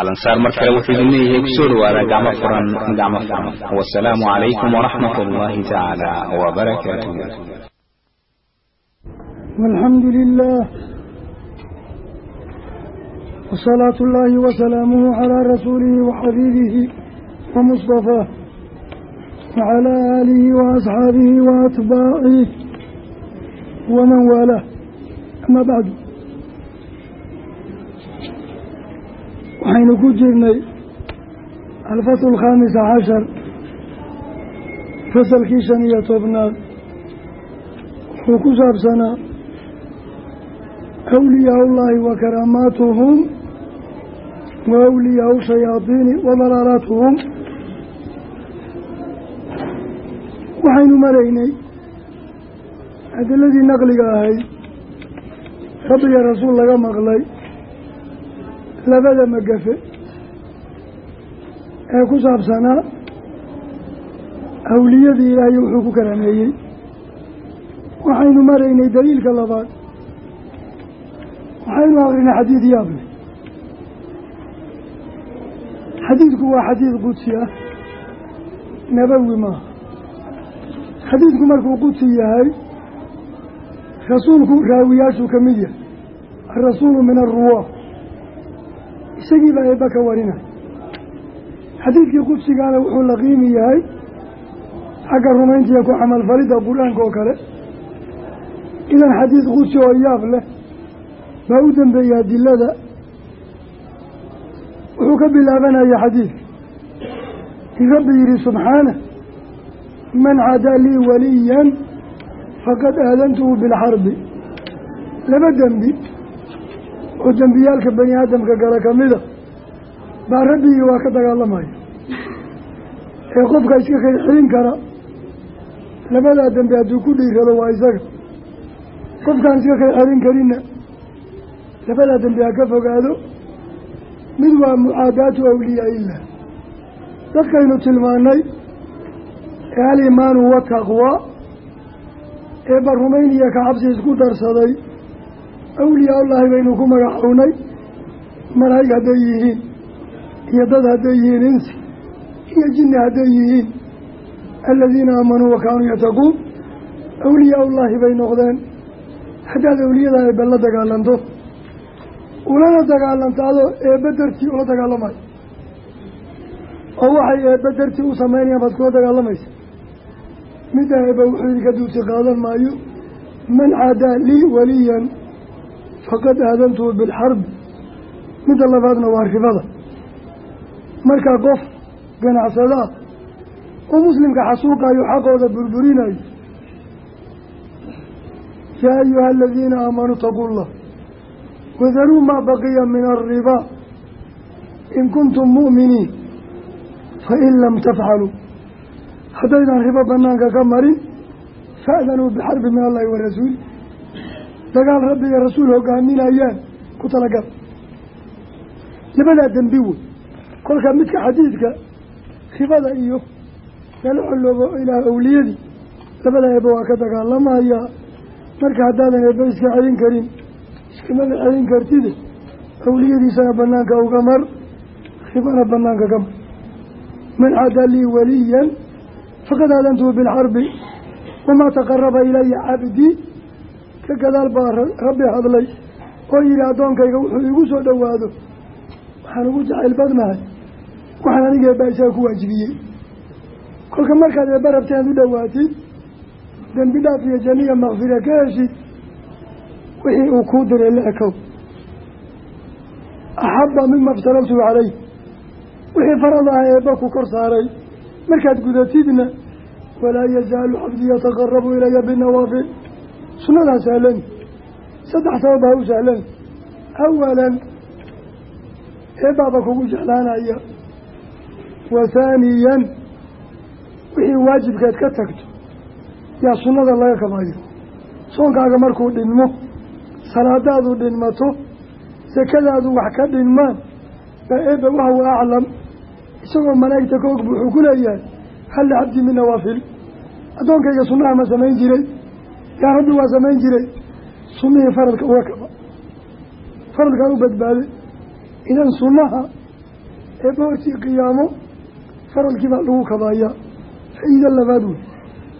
alansaar mar kale wuxuu idin leeyahay ku soo dhawaada gacmo furan gacmo furan. Wasalaamu calaykum waraxmat ullaahi tacaala wabarakaatuh walxamdu lilah wasalaatu ullaahi wasalaamuhu calaa rasuulihi waxabiibihi wamustafaah wacalaa aalihi waasxaabihi waatbaacih waman waalaah ama bacdu waxaynu ku jirnay alfasl alkhaamisa cashar fasalkii shan iyo tobnaad. Wuxuu ku saabsanaa awliyaa ullaahi wa karaamaatuhum wa awliyaau shayaadiini wa dalaalaatuhum. Waxaynu maraynay adiladii naqliga ahayd rabbiga rasuul laga maqlay labada magafe ee ku saabsanaa awliyadii ilaahay wuxuu ku karaameeyey. Waxaynu maraynay daliilka labaad. Waxaynu akrinay xadiid yaable xadiidku waa xadiid qudsi ah. Nabowi maaha xadiidku markuu qudsi yahay rasuulku raawiyaashuu ka mid yahay. Alrasuulu min alruwaa isagiiba eebba ka warinay xadiidkii qudsigaana wuxuu la qiimi yahay xagga rumayntiiyo ku camalfalidda qur'aanka oo kale. Idan xadiid qudsi oo yaab leh baa u dambeeyey adilada. Wuxuu ka bilaabanaya xadiidka in rabbi yidhi subxaanah man cadaa lii waliyan faqad aadantuhu bilxarbi. Laba dembi oo dembiyaalka bani aadamka gala ka mida baa rabbigii waa ka dagaalamaya ee qofka iska xilxilin kara labadaa dembi hadduu ku dhiirado waa isaga. Qofkaan iska xilxilin karinna labadaa dembi ha ka fogaado mid waa mucaadaatu awliyaa illah. Dadkaynu tilmaanay ee alimaanu wataqwa ee barumayn iyo ka cabsi isku darsaday awliyaa ullaahi baynu ku magacownay malaa'ig hadday yihiin iyo dad hadday yihiin insi iyo jinni hadday yihiin. Aladiina aamanuu wa kaanuu yataquun awliyaa ullaahi bay noqdeen. Haddaad awliyada eebbe la dagaalanto. Ulana dagaalanto adoo eebbe dartii ula dagaalamayo oo waxay eebbe dartii u samaynayaan baad kula dagaalamaysa midda eebbe wuxuu idinka duusi qaadan maayo. Man cadaa lii waliyan faqad aadantuhu bilxarbi midda labaadna waa ribada. Markaa qof ganacsadaa oo muslimka xasuuqayo xaqooda burburinayo yaa ayuha aladiina aamanuu itaquu llah wadaruu maa baqiya min alribaa in kuntum mu'miniin fain lam tafcaluu haddaydaan ribo banaanka ka marin fa'danuu bixarbi min allahi wa dagaal rabbi iyo rasuul hogaaminayaan ku talagal. Labadaa dembi wey kolka midka xadiidka ribada iyo lala xoloobo ilaah awliyadii labada eebba waa ka dagaalamayaa marka haddaadan eebba iska celin karin iskamada celin kartide awliyadiisana banaanka uga mar ribana banaanka ka mar. Man cadaa lii waliyan faqad aadantuhu bilxarbi wamaa taqaraba ilaya cabdii ka gadaal baa rabbi hadlay oo yidhi addoonkayga wuxuu iigu soo dhowaado. Waxaan ugu jacayl badnahay. Waxaan aniga eebba isaga ku waajibiyey. Kolka markaad eebba rabta inaad u dhowaatid dembi dhaaf iyo janniya makfira ka heshid wixii uu kuu diray la axabba mima iftarabtuhu calayh wixii farad ah eebba ku kor saaray. Markaad gudatidna walaa yazaalu xabdii yataqarabu ilaya binawaafil sunnadaa sahlan. Saddex sabab baa u sahlan. Awalan eebbaaba kugu jeclaanaya. Wa haaniyan wixii waajibkeed ka tagto. Yaa sunnada laga kabayo. Soonkaaga markuu dhinmo salaadaadu dhinmato sakadaadu wax ka dhinmaan baa eebba wahuwa aclam. Isagoo malaa'igta ka og wuxuu ku leeyahay hal lixabdi min nawaafil? Addoonkayga sunnaha ma samayn jiray yaa rabbi waa samayn jiray. Sunnihii faradka uga kaba. Faradkaa u badbaaday idan sunnaha eebba hortii qiyaamo faradkii baa lagu kabayaa. Faa'iida labaad wey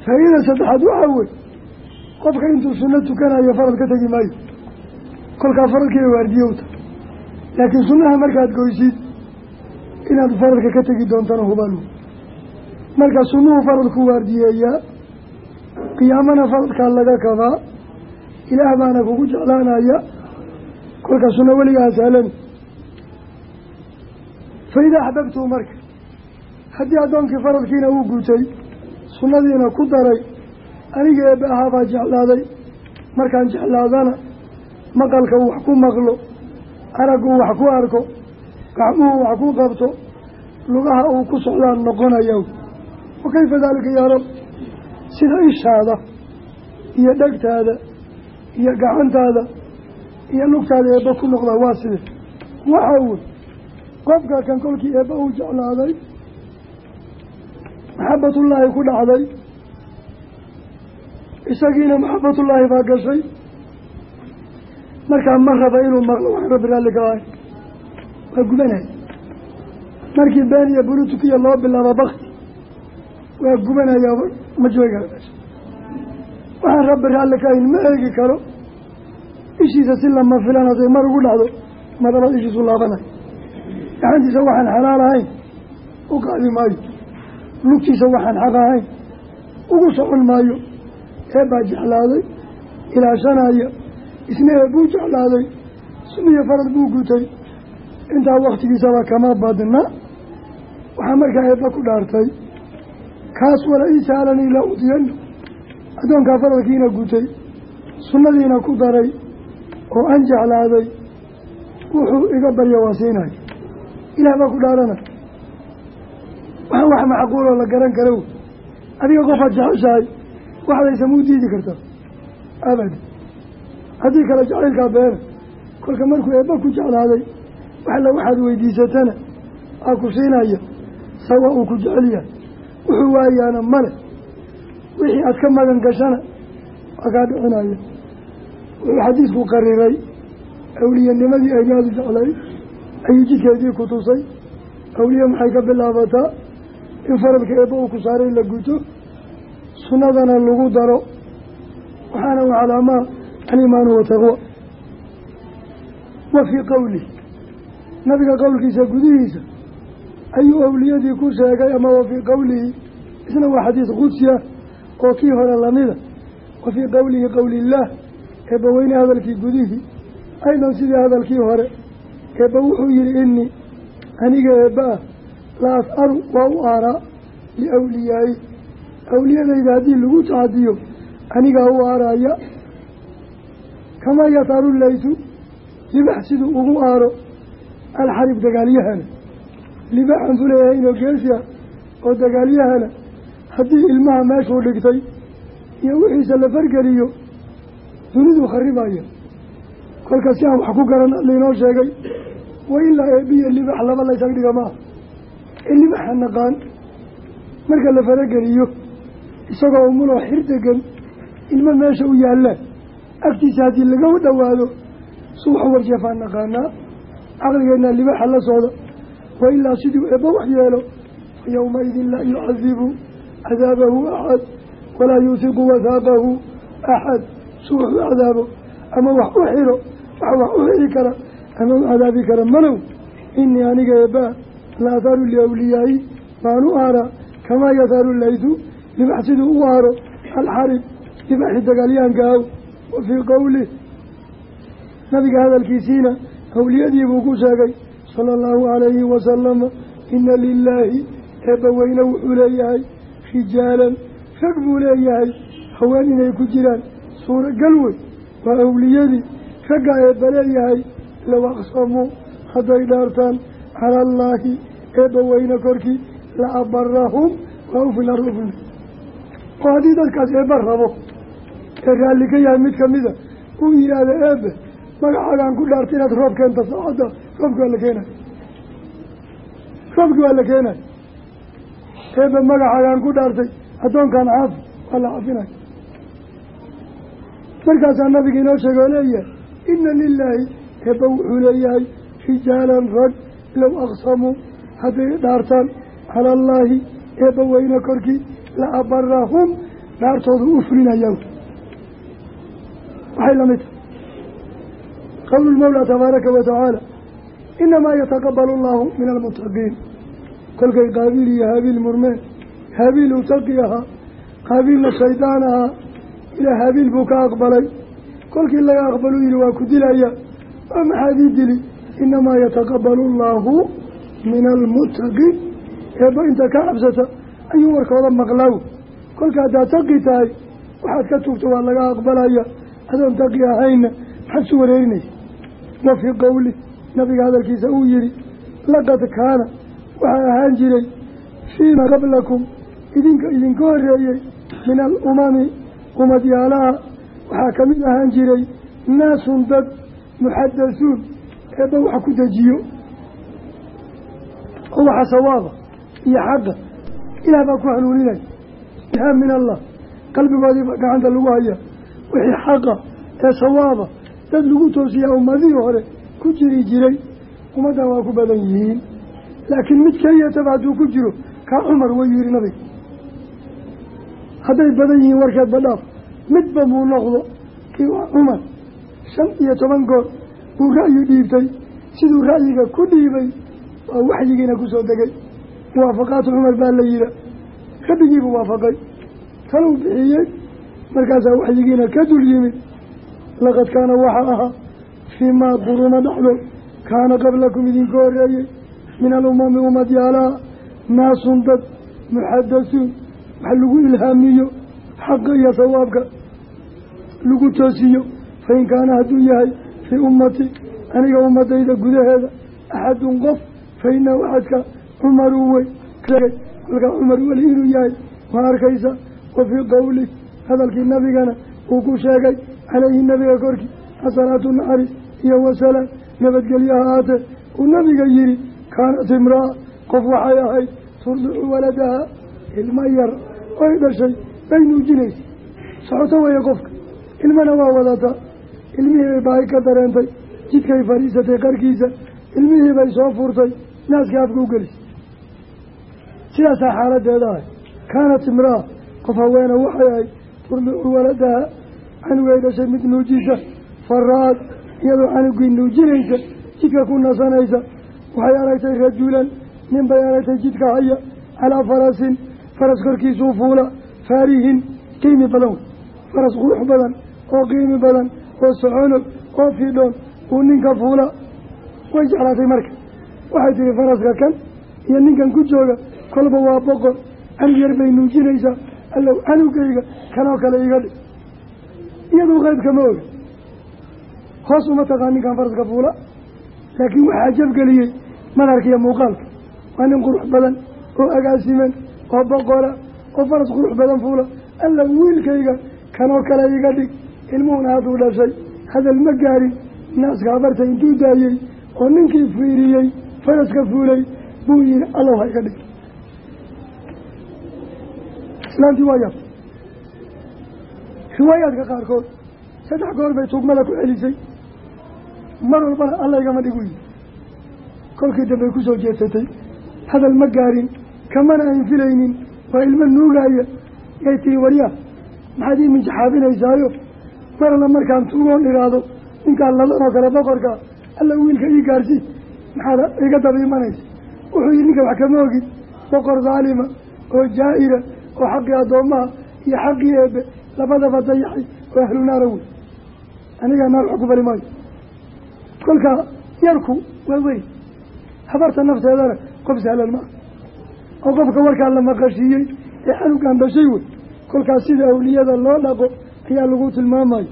faa'iida saddexaad waxaa wey qofka intuu sunno tukanayo farad ka tegi maayo. Kolkaa faradkiiba waardiyowta laakiin sunnaha markaad goysid inaad faradka ka tegi doontana hubal marka sunnuhu faradku waardiyeeyaa qiyaamana faradkaa laga kabaa ilaah baana kugu jeclaanaya. Kolka sunno weligaa saalami fa idaa axbabtuu marka haddii addoonkii faradkiina uu gutay sunnadiina ku daray aniga eebbe ahaabaa jeclaaday. Markaan jeclaadana maqalka uu wax ku maqlo araggu wax ku arko gacmuhu wax ku qabto lugaha uu ku socdaan noqonaya wa kayfa daalika yaa rab sida ishaada iyo dhegtaada iyo gacantaada iyo lugtaada eebba ku noqdaa waa side waxaa wey qofka kan kolkii eebba uu jeclaaday maxabatullaahi ku dhacday isagiina maxabatullaahi baa gashay. Markaa ma raba inuu maqlo wax rabbi raalli ka ahay. Waa gubanay. Markii been iyo bulutukiya loo bilaabo bakti waa gubanaya ma meesha waxaan rabbi raalli ka ahayn ma eegi karo. Ishiisa si lama filan hadday mar ugu dhacdo madabad ishiisu laabanayo gacantiisa waxaan xalaal ahayn u qaadi maayo. Lugtiisa waxaan xaq ahayn ugu socon maayo. Eebbaa jeclaaday ilaashanaya isna eebbuu jeclaaday sunniyo farad buu gutay. Intaa waktigiisaba kama badna. Waxaa markaa eebba ku dhaartay kaas wala ii saalanii la udiyano addoonkaa faradkiina gutay sunnadiina ku daray oo aan jeclaaday wuxuu iga barya waa siinaya ilaah baa ku dhaaranay waxaan wax macquuloo la garan wey adiga qofaad jeceshahay waxdaysa muu diidi kartaa abad haddii kale jacaylkaa beena kolka markuu eebba ku jeclaaday waxla waxaad weydiisatana aa ku siinaya sawa uu ku jecel wuxuu waayaana male. Wixii aad ka magan gashana waa kaa dhicinaya wuxuu xadiisku qariray. Awliyanimadii aynu aada u jeclay ayuu jidkeedii ku tusay. Awliye maxay ka bilaabataa? In faradka eebba uu ku saaray la guto sunnadana lagu daro. Waxaana u calaamaa alimaanu wataqwa wa fii qowlih nabiga qowlkiisa gudihiisa ayuu awliyadii ku sheegay ama wa fii qowlihi isna waa xadiis qudsi ah oo kii hore lamida. Wa fii qowlihi qowlillaah eebbaweyne hadalkii gudihii aydan sidii hadalkii hore eebba wuxuu yihi inii aniga eebba ah la as'alu waa u aaraa liawliyaayi awliyadayda haddii lagu tacadiyo anigaa u aaraya kamaa yataaru laytu libax siduu ugu aaro alxarib dagaalyahana libaxan ku leeyahay geesi ah oo dagaalyahana haddii ilmaha meeshuu dhigtay iyo wixiisa la fargeliyo dunidu kharibaya kolka si aan wax ku garan lainoo sheegay wa ilaa eebiya libax laba laysaga dhiga maaha ee libaxa naqaan marka la farageliyo isagoo umuloo xir degan ilmo meesha u yaallaan agtiisa haddii laga dhowaado subax warjeefaan naqaanaa. Caqligeenna libaxa la socda wa ilaa siduu eebba wax yeelo fa yowmaidin laa yucadibu cadaabahu axad walaa yuusiqu wahaaqahu axad su wax u cadaabo ama wax u xiro wax wax u xiri kara ama u cadaabi kara malow inii aniga eebbaa la atharu liawliyaayi baanu aaraa kamaa yatharu laydu libax siduu u aaro alxarib libaxi dagaalyahanka aw wa fii qowlih nabiga hadalkiisiina awliyadii buu ku sheegay sala allahu calayhi wasalama ina lilaahi eebbaweyne wuxuu leeyahay rijaalan rag buu leeyahay haween inay ku jiraan suuragal wey waa awliyadii ragga eebba leeyahay low aqsamuu hadday dhaartaan cala allaahi eebbaweyne korkii la abarahum waa u filan rufle oo haddii dadkaas eebba rabo ee raalli ka yahay mid kamida uu yidhaahda eebbe magacaagaan ku dhaartay inaad roob keenta saacadda roobki waa la keenay. Roobki waa la keenay eebbe magacaagaan ku dhaartay. Addoonkan caafi waa la cafinay. Markaasaa nabiga inoo sheegay oo leeyahay ina lilaahi eebba wuxuu leeyahay rijaalan rag low aqsamuu hadday dhaartaan cala allaahi eebba weyne korkii la abarahum dhaartoodu u fulinaya waxay la mid tahay. Qowlu tabaaraka wa tacaala inamaa yataqabalu allahu min almuttaqiin kolkay qaabiil iyo haabiil murmeen. Haabiil uu taqi ahaa qaabiilna shaydaan ahaa ilaa haabiil buu ka aqbalay. Kolkii laga aqbaluu yihi waa ku dilaya waa maxaad ii dili? Inamaa yataqabalu allahu min almuttaqiin eebba inta ka cabsata ayuu warkooda maqlaaw kolka haddaad taqi tahay waxaad ka tuugta waa laga aqbalaya. Adoon taqi ahayna maxaad su wareerinaysa wa fii qowli nabiga hadalkiisa uu yihi laqad kaana waxaa ahaan jiray fiima qablakum idinka idinka horeeyey min alumami umadyaalaha. Waxaa ka mid ahaan jiray naasun dad muxadasuun eebba wax ku dejiyo. Oo waxa sawaaba iyo xaqa ilaah baa ku hanuuninaya ilhaam min allah qalbigoodiiba gacanta lagu haya wixii xaqa ee sawaaba dad lagu toosiyaa ummadihii hore ku jiri jiray ummaddan waa ku badan yihiin laakiin mid keliyataba hadduu ku jiro kaa cumar way yihi nabiga hadday badan yihiin warkeed badhaaf midba muu noqdo. Kii cumar shan iyo toban goor buu ra'yi dhiibtay. Siduu ra'yiga ku dhiibay waa waxyigiina ku soo degay. Muwaafaqaatu cumar baa la yiha rabbigiibuu waafaqay. Taluu bixiyey markaasaa waxyigiina ka dul yimid laqad kaana waxaa ahaa fii maa quruna dhexdood kaana qablakum idinka horeeyey min alumami umadyaalaha naasun dad muxadasuun wax lagu ilhaamiyo xaqa iyo sawaabka lagu toosiyo. Fain kaana hadduu yahay fii ummati aniga ummadayda gudaheeda axadun qof fa inahu axadka cumaruu wey kolkaa cumar weli inuu yahay ma arkaysa wa fii qowli hadalkii nabigana uu ku sheegay calayhi nabiga korkii asalaatu naxariis iyo wasalaam nabadgelyo ha aatee uu nabiga yihi kaanat imraa qof waxay ahayd turdicu waladaha ilmo yar oy dhashay bay nuujinaysa socoto weeye qofka ilmana waa wadataa ilmihii bay baahi ka dareentay jidkay fadhiisatay qarkiisa ilmihii bay soo furtay naaska afka u gelisay sidaasaa xaaladeeda ahay kaanat imraa qof haweena waxay ahayd turdicu waladaha canugay dhashay mid nuujisa fara-ad iyadoo canugii nuujinaysa jidka ku nasanaysa waxay aragtay rajulan nin bay aragtay jidka haya calaa farasin faras korkiisuu fuula faarihin qiimi badan faras qurux badan oo qiimi badan oo soconog oo fiidhoon uu ninka fuula way jeclaatay marka waxay tihi faraska kan iyo ninkan ku jooga kolba waa boqor canug yar bay nuujinaysaa allow canugayga kanoo kale iga dhig iyaduu qeybka ma oga hoos uma taqaan ninkan faraska fuula laakiin waxaa jabgeliyey madarka iyo muuqaalka. Waa nin qurux badan oo agaasiman oo boqora oo faras qurux badan fuula. Alla wiilkayga kanoo kale iga dhig. Ilmuhuna hadduu dhashay. Hadal ma gaarin. Naaska habarta intuu daayey oo ninkii fiiriyey faraska fuulay buu yihi allow ha iga dhig islaantii waa yab riwaayaadka qaarkood saddex goor bay tugmada ku celisay. Mar walbana alla igama dhig uyi kolkii dambey ku soo jeedsatay hadal ma gaarin kamana ayn filaynin waa ilmo nuugaaya yay tihi waryaa maxaad ii minjaxaabinaysaayo mar alla markaan tuugoon idhaahdo ninkaan ladan oo kale boqorka alla wiilka ii gaarsi maxaad iga daba imanaysa wuxuu yihi ninka wax kama ogid boqor daalima oo jaa-ira oo xaqii addoommaha iyo xaqii eebe labadaba dayaxay oo ahlu naara wey. Anigaa naar wax ku bali maayo. Kolkaa yarku waa weyn habarta nafteedana qof sahlan maa oo qofka warkaa la maqashiiyey ee xanugaan dhashay wey kolkaas sida awliyada loo dhaqo ayaa lagu tilmaamayo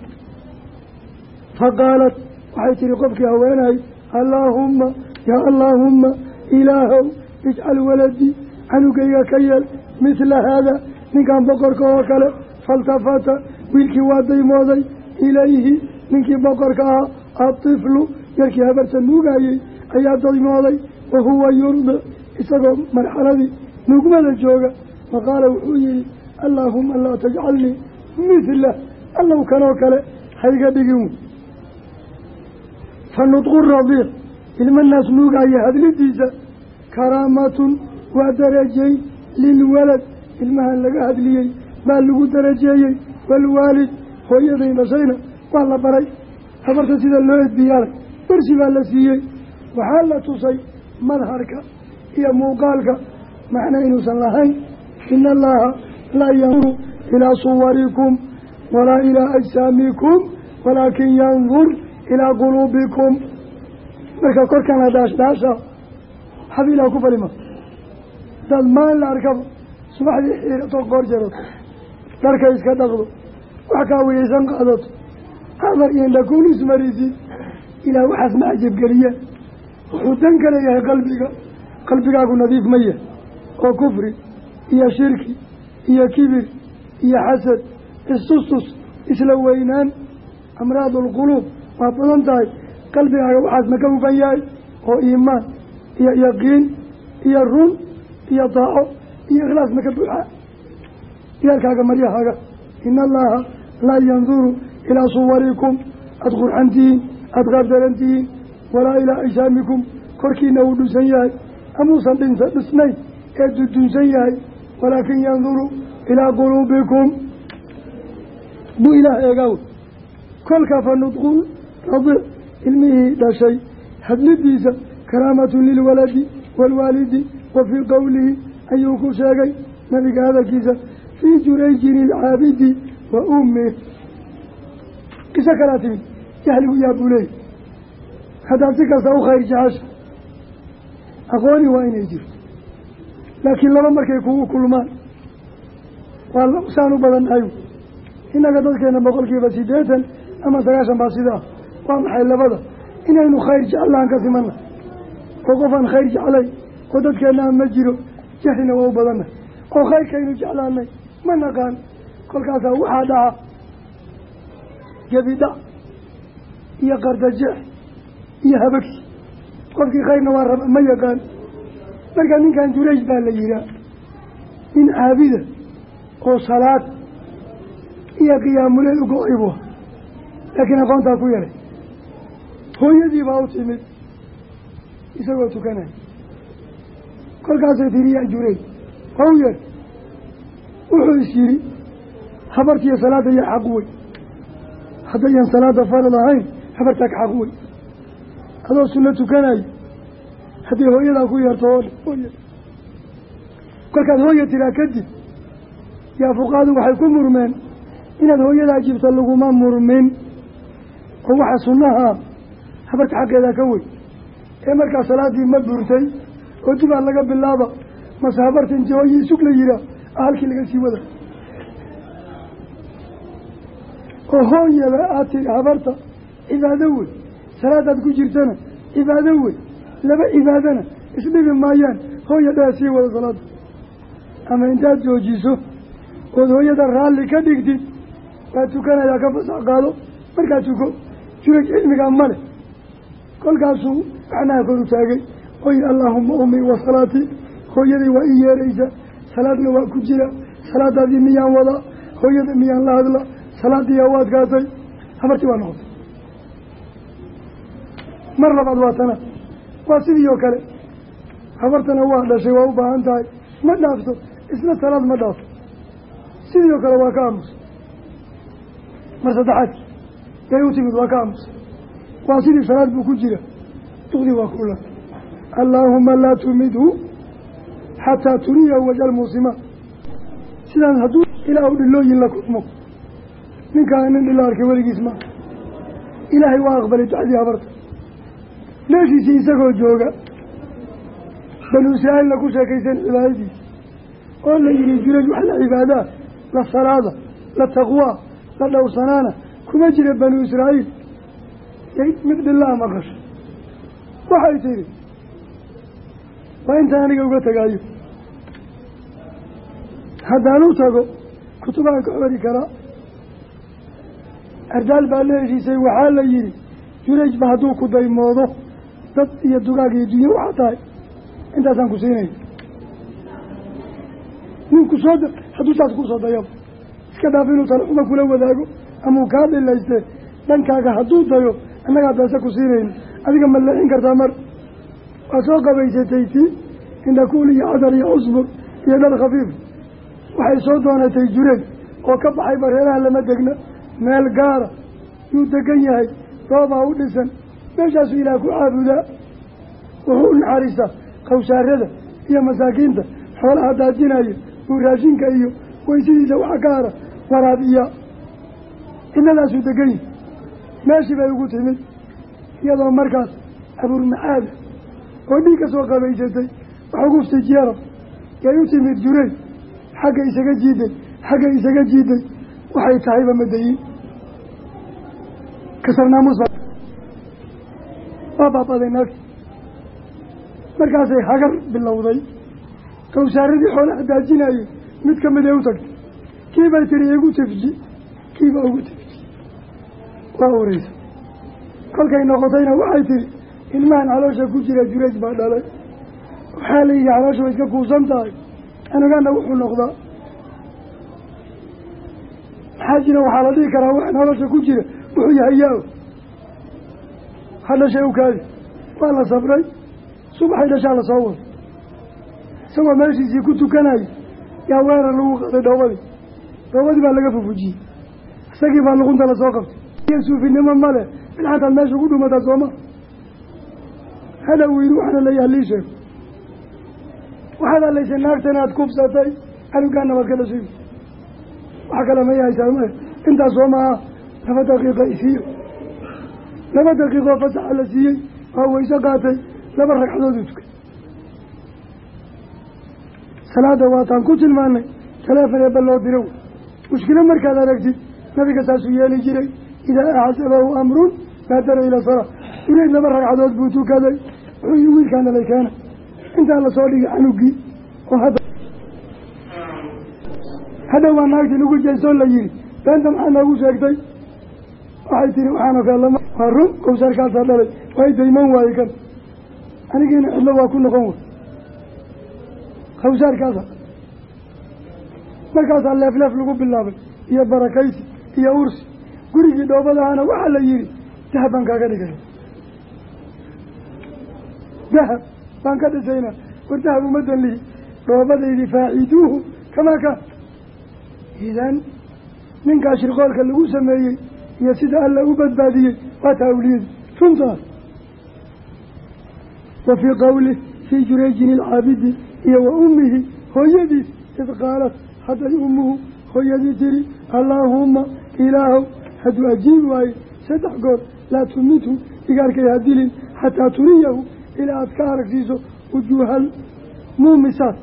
fa qaalat waxay tihi qofkii haweenay allaahumma yaa allaahumma ilaahow ijcal waladii canugayga ka yeel mithla haada ninkan boqorka oo kale faltafata wiilkii waa daymooday ilayhi ninkii boqorka ahaa atiflu yarkii habarta nuugayey ayaa daymooday wa huwa yurdic isagoo marxaladii nuugmada jooga. Fa qaala wuxuu yihi allaahuma laa tajcalnii mithla allow kanoo kale hayga dhigin. Fa nudqu radiic ilma naas nuugaya hadlidiisa karaamatun waa darajeyn lilwalad ilmahan laga hadliyey baa lagu darajeeyey waalwaalid hooyaday dhashayna waa la baray. Habarta sida loo edbiyaalay darsi baa la siiyey waxaa la tusay madharka iyo muuqaalka. Macna inuusan lahayn ina allaha laa yanduru ilaa suwarikum walaa ilaa ajsaamikum walaakin yandur ilaa quluubikum. Marka korkana dhaashdhaasha xabiilaa ku falima hadaad maalin la arkaba subaxdii xiirato qoor jarato dharka iska dhaqdo wax kaa weyeysan qaadato amar iyo indhakuun ismarisid ilaa waxaas ma cajabgeliya wuxuu dan ka leeyahay qalbiga. Qalbigaagu nadiif ma yahay. Oo kufri iyo shirki iyo kibir iyo xasad istustus isla weynaan amraadu alquluub waa badan tahay. Qalbigaaga waxaas ma ka hufan yahay oo iimaan iyo yaqiin iyo run iyo daaco iyo ikhlaas ma ka buuxaa yaalkaaga maryahaaga. Ina allaha laa yanduru ilaa suwarikum. Aada qurxan tihiin aada tihiin walaa ilaa ajsaamikum korkiina uu dhusan yahay amuusan dhinsa dhisnayn ee dudunsan yahay walaakin yanduru ilaa quluubikum. Buu ilaah eegaaw kolka fa nudqul radiic ilmihii dhashay hadlidiisa karaamatun lilwaladi waalwaalidi wa fii qowlihi ayuu ku sheegay nabiga hadalkiisa fii jurayjin ilcaabidi wa ummih qiso kalaa timid jahligu yaa buu haddaad si kasta u khayr jecesha aqooni waa inay jirto. Laakiin laba markay kugu kulmaan waa saan u badannahay innaga dadkeena boqolkiiba siddeetan ama sagaashan baa sidaa. Waa maxay labada? Inaynu khayr jeclaan ka simanna. Oo qofaan khayr jeclay oo dadkeennaa ma jiro jahlina waa u badannahay oo khayrkaynu jeclaanay ma naqaan. Kolkaasaa waxaa dhaca gebidhac iyo qardajeex iyo habagsi qofkii khayrna waa raba ma yaqaan. Marka ninkan jurayj baa la yihaa nin caabida oo salaad iyo qiyaamuleel ugo-aybu ah laakiin aqoontaa ku yaray hooyadii baa u timid isagoo tukanaya. Kolkaasay tiri yaa jurayj u yeer. Wuxuu is yidhi habartiiyo salaadda yaa xaq wey haddayan salaada farad ahayn habartaa ka xaq wey adoo sunno tukanayo haddii hooyadaa ku yeerto hooya kolkaad hooya tiraa kadib yaa fuqaadu waxay ku murmeen inaad hooyadaa jibta laguma murmin. Oo waxa sunnaha habarta xaqeedaa ka wey ee markaa salaadii ma burtay oo dibaa laga bilaaba mase habarta inti hooya isug la yihaa halkii laga sii wada oo hooyada aad tiri habarta cibaado wey salaadaad ku jirtana cibaado wey laba cibaadana isdhibi maayaan hooya dhaa sii wada salaada ama intaad joojiso ood hooyada raalli ka dhigtid waa tukanayaa ka fasax qaado markaa tuko juraj cilmigaa male kolkaasuu macnaha kor u taagay oo allaahuma umii wa salaatii hooyadii waa ii yeeraysa salaadna waa ku jira salaadaadii miyaan wadaa hooyada miyaan la hadla salaadiiyaa u adkaatay habartii waa noqotay mar labaad waa tana. Waa sidii oo kale. Habartana waa dhashay waa u baahan tahay. Ma dhaafto isna salaad ma dhaafto. Sidii oo kale waa ka aamusay mar saddexaadkii yay u timid waa ka aamusay waa sidii salaad buu ku jira. Dukdii waa kula allaahuma laa tumidhu xataa turiya wajal muusimaat sidaan hadduu ilaa u dhilooyin la kulmo ninkaan nin dhilo arkay weligiis maa ilaahay waa aqbalay ducadii habarta meeshiisii isagoo jooga banu israa'iilna ku sheekaysan cibaadadiisa oo la yidhi juraj wax la cibaadaa la salaada la taqwaa la dhowrsanaana kuma jira banu israa'iil. Mid dhillaa maqasho waxay tidhi waa intaan aniga uga tegaayo haddaan u tago kutubaan ka cori karaa ardaal baa la heshiisay waxaa la yidhi jurajba hadduu ku daymoodo dad iyo dugaag iyo dunyo waxaa tahay intaasaan ku siinaya ninku soo hadduu saas ku soo dayaba iska dhaaf inuu talxuma kula wadaago ama kaa dhilayste dhankaaga hadduu dayo annagaa beese ku siinayna adiga ma leexin kartaa mar. Waa soo qabaysatay ti indhakuul iyo cadar iyo cusbur iyo dhar khafiif. Waxay soo doonatay jureen oo ka baxay bareeraha lama degna. Meel gaara yuu degan yahay doobaa u dhisan meeshaasuu ilaah ku caabudaa wuxuu u naxariistaa qawsaarada iyo masaakiinta xoolaha daajinaya uu raashinka iyo weysadiisa waxa ka hara waraabiya degan yahay meeshii bay ugu timid iyadoo markaas abuurmacaada oo dhiig ka soo qabaysatay wax ugu ftijiyara yay u timid jurey xagga isaga jiiday xagga isaga jiiday waxay tahayba madayin kasarnaamus waa baabaday naagti markaasay hagar bilowday. Kawsaaradii xoolaha daajinayay mid ka mid ee u tagtay. Kiibay tiri igu tifji kiiba ugu tifji waa ureysa kolkay noqotayna waxay tihi ilmahan caloosha ku jira juraj baa dhalay. Waxaa la yidhi caloosha way iska kuusan tahay. Anagaana wuxuu noqdaa. Maxaa jira? Waxaa la dhihi karaa wax nolosha ku jira. Wuxuu yahay yaa-o ha dhashay u kaadi waa la sabray. Subaxay dhashaa la soo wado isagoo meeshiisii ku tukanaya yaa weerar lagu qaaday dhoobadii. Dhoobadii baa laga fufujiyey. Isagii baa luqunta la soo qabtay. Iyo suufinimo male bilxantaad meesha ugu dhumataa sooma hada yidhi waxaana leeyaha lii sheego waxaad alaysay naagtan aad kubsatay canugaana baad ka dhashay. Wax kale ma yahaysaa maya intaas soo maaha laba daqiiqa isiiyo laba daqiiqoo fasaxa la siiyey waa weyse qaatay laba ragcadood u tukay. Salaada waataan ku tilmaanay taleefon eebba loo diro mushkilo markaad aragtid nabiga saasuu yeeli jiray idaa axsabahu amrun baadara ila salaa dureed laba ragcadood buu tukaday wuxuu wiilkaana lay keena intaa la soo dhigay canugii oo hadda hadha waa naagtii lagu jeestoo la yihi beenta maxaa noogu sheegtay waxay tihi waxaanoo kale waa run kowsaarkaasaa dhalay. Way dayman waaye kan. Anigiina cidlo waa ku noqon way kawsaarkaasa markaasaa leefleef lagu bilaabay iyo barakaysi iyo ursi. Gurigii dhoobadahana waxaa la yihi dahab baan kaaga dhigaya dahab baan ka dhisaynaa. War dahab umadan lihi dhoobadaydi faaciduuhu kamaa kaan idan ninkaa shirqoolka lagu sameeyey iyo sida alla u badbaadiyey waa taawliyadu runtaas wa fii qowlih fii jurayjin ilcaabidi iyo wa ummihi hooyadiis id qaalat hadday ummuhu hooyadii tiri allaahumma ilaahow hadduu ajiibi waaye saddex goor laa tumithu digaarkay ha dilin xataa turiyahu ilaa aad ka aragsiiso wujuuhal muumisaat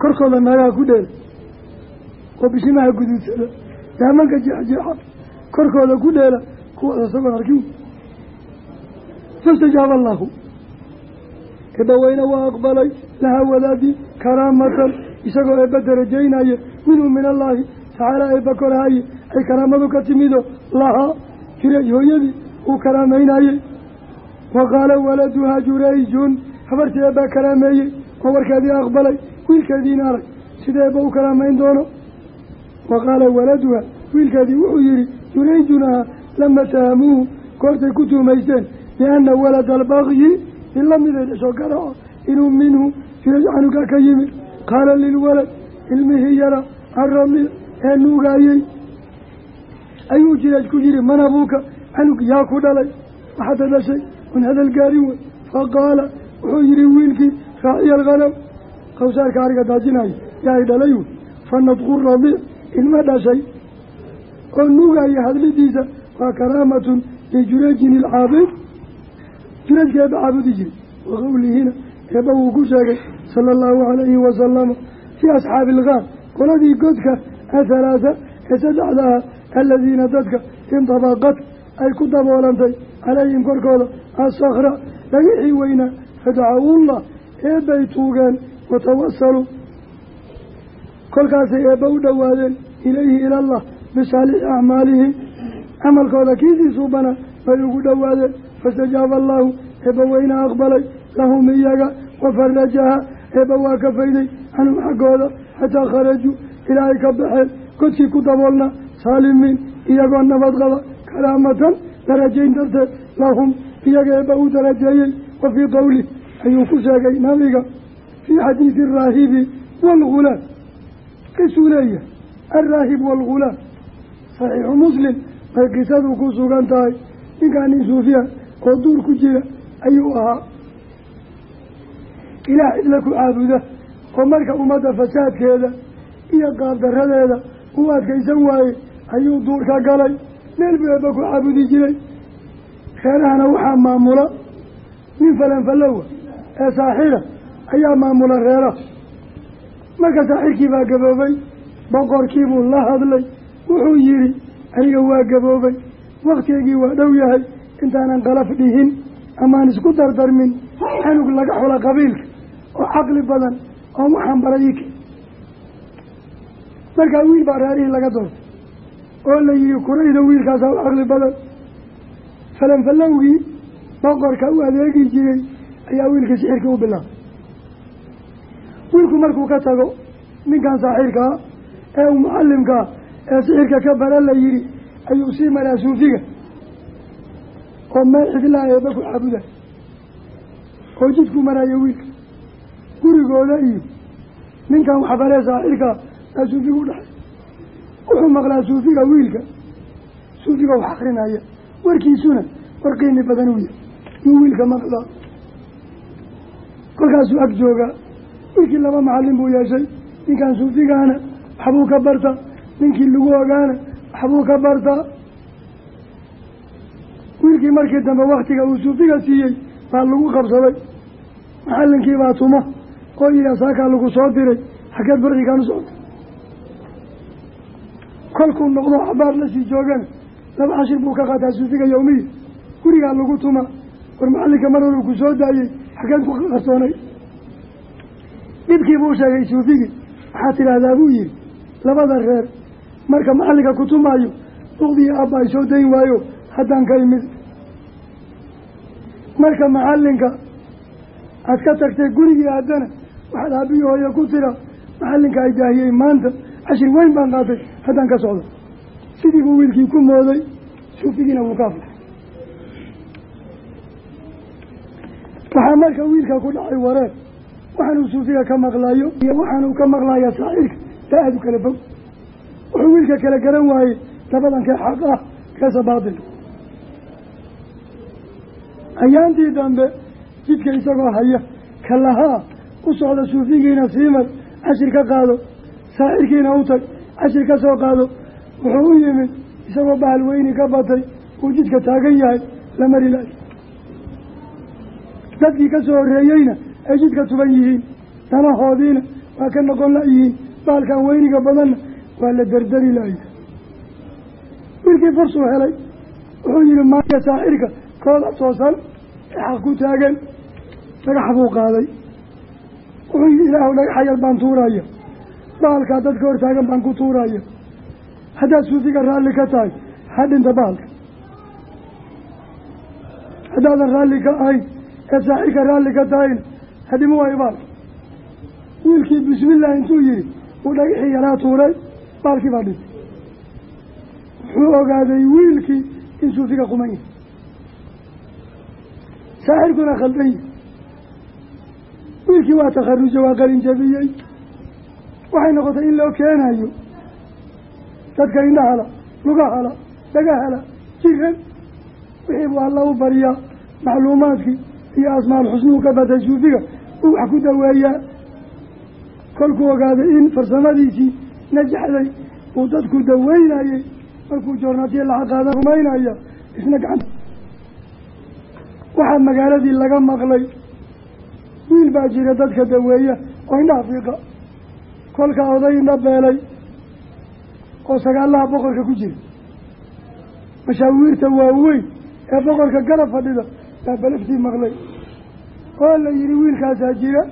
korkooda naagaha ku dheela oo bishimaha guduudsada daamanka jeexjeexa korkooda ku dheela kuwaas isagoon arkin. Fastajaaba allahu. Eebbaweyne waa aqbalay lahaa wadaadii karaamatan isagoo eebba darajaynaya minhu min allaahi tacaala eebba korahaye ay karaamadu ka timido lahaa jiray hooyadii uu karaameynayey wa qaala waladuhaa jurayjun habartii eebbaa karaameeyey oo warkeedii aqbalay wiilkeediina arag. Sida eebba u karaameyn doono? Wa qaala waladuha wiilkeedii wuxuu yihi jurayjunaha lama tahamuuhu goortay ku tuumaysteen biana walada albaqyi in lamiday dhasho garaco inuu minhu jurayj canuga ka yimid qaala lilwalad ilmihii yara arami ee nuugaayey ayuu jiraaj ku yihi man abuuka canug yaa ku dhalay waxaada dhashay un hadal gaarin wey faqaala wuxuu yihi wiilkii raaciya alkhanam qawsaarka ariga daajinayo yaa ay dhalay wey fanadqu radiic ilma dhashay oo nuugaya hadlidiisa waa karaamatun lijurayjin ilcaabid. Jurajka eebba caabudi jiray wa qowlihina eebba wuu ku sheegay sala allahu calayhi wasalama fii asxaabi ilgaar qoladii godka athalaatha ee saddexdaha aladiina dadka intabaqad ay ku daboolantay calayhim korkooda asakra dhagixii weynaa fadacawullah eebbay tuugeen watawasaluu kolkaasay eebba u dhowaadeen ilayhi ilallah bisaalixi acmaalihim camalkooda kiisii suubana bay ugu dhowaadeen. Fastajaaba allaahu eebba weyna aqbalay lahum iyaga wafarajaha eebba waa ka fayday canhum xaggooda xataa kharajuu ilaa ay ka baxeen godkii ku daboolnaa saalimiin iyagoo nabad qaba karaamatan darajayn darteed lahum iyaga eebba u darajeeyey wa fii qowlih ayuu ku sheegay nabiga fii xadiidi araahibi waalghulaam leeyahay alraahib waalghulaam saxiixu muslim bay qisadu ku sugan tahay. Ninkaa nin suufiya oo duur ku jira ayuu ahaa. Ilaah cidla ku caabuda oo marka ummadda fasaadkeeda iyo qaabdaradeeda uu adkaysan waaye ayuu duur ka galay. Meel buu eebba ku caabudi jiray. Reerahana waxaa maamula nin falanfallowa ee saaxira ayaa maamula reera. Marka saaxirkii baa gaboobay la hadlay wuxuu yidhi aniga waa gaboobay. Waktigeygii waa dhow yahay. Intaanan qalaf dhihin amaan isku dardarmin. Canug laga xula qabiilka oo caqli badan oo waxaan baray markaa wiil baa reerihii laga doortay. Oo la yihi kurayda wiilkaasaa u caqli badan. Falanfallowgii boqorka u adeegi jiray ayaa wiilkii sixirkii u bilaabay. Wiilku markuu ka tago ninkan saaxiirkaa ee u mucalimkaa ee sixirka ka bara la yidhi ayuu sii maraa suufiga oo meel cidlaa eeba ku caabuday oo jidku maraayo wiilka gurigooda iyo ninkan waxbaree saaxiirkaa aa suufiga u dhexay wuxuu maqlaa suufiga wiilka suufiga wax akrinaya warkiisuna war qiimi badan u yahay yuu wiilka maqlaa. Kolkaasuu ag joogaa wiilkii laba macallin buu yeeshay ninkan suufigaana waxbuu ka barta ninkii lagu ogaana waxbuu ka bartaa wiilkii markii dambe waktiga uu suufiga siiyey baa lagu qabsaday. Macallinkii baa tuma oo yidhi asaakaa lagu soo diray xageed barcigaan u kolkuu noqdo xabaar la sii joogana laba cashir buu ka qaataa suufiga yawmiya gurigaa lagu tuma war macallinka mar hore ku soo daayey xageed ku qarsoonay. Dhibkii buu sheegay suufigii waxaa tidhaahdaa buu yihi labada reer marka macallinka kutumaayo duqdii aabba ay soo dayn waayo haddaan ka imid. Marka macallinka aad ka tagtay gurigii haddana waxaad aabbiyi hooye ku tira macallinka ay daahiyey maanta cashir weyn baan qaatay haddaan ka socdo. Sidii buu wiilkii ku mooday suufigiina wuu ka aflaxay waxaa marka wiilka ku dhacay wareer waxaanuu suufiga ka maqlayo iyo waxaanuu ka maqlaya saacirka taa aada u kala fog wuxuu wiilka kala garan waayey labadan kee xaq ah keesa baatil. Ayaantii dambe jidka isagoo haya kalahaa u socda suufigiina siimad cashir ka qaado saacirkiina u tag cashir ka soo qaado wuxuu u yimid isagoo bahal weyni ka batay uu jidka taagan yahay la mari laayo dadkii ka soo horreeyeyna ay jidka tuban yihiin danahoodiina waa ka noqon la-yihiin bahalkan weyniga badanna waa la derderi laaya wiilkii fursuu helay wuxuu yihi maaya saaxirka kooda toosan ee xaq ku taagan. Dhagax buu qaaday. Wuxuu yihi ilaahu dhagaxa yar baan tuuraya. Bahalkaa dadka hor taagan baan ku tuuraya. Haddaad suufiga raalli ka tahay ha dhinta bahalka haddaadan raalli ka ahayn ee saaxirka raalli ka tahayna hadhimo waayo baalka. Wiilkii bismillah intuu yihi uu dhagaxii yaraa tuuray baalkii baa dhintay. Wuxuu ogaaday wiilkii in suufiga quman yahay saaxirkuna khaldan yahay wiilkii waa takharuja waa qalin jabiyey. Waxay noqotay in loo keenayo. Dadka indhahala lugahala dhagahala jiran wixii buu alla u bariyaa macluumaadkii iyo asmaal xusnuhu ka batay suufiga uu wax ku daweeyaa kolkuu ogaaday in farsamadiisii najaxday uu dadku daweynayey markuu joornaatiya laxa qaadan rumaynaya isna gacanta. Waxaa magaaladii laga maqlay. Wiil baa jira dadka daweeya. Oo indhaha fiiqa kolkaa oday indha beelay. Oo sagaalaha boqorka ku jira. Mashaawiirta waaweyn ee boqorka garab fadhida baa balaftii maqlay. Oo la yihi wiilkaasaa jira.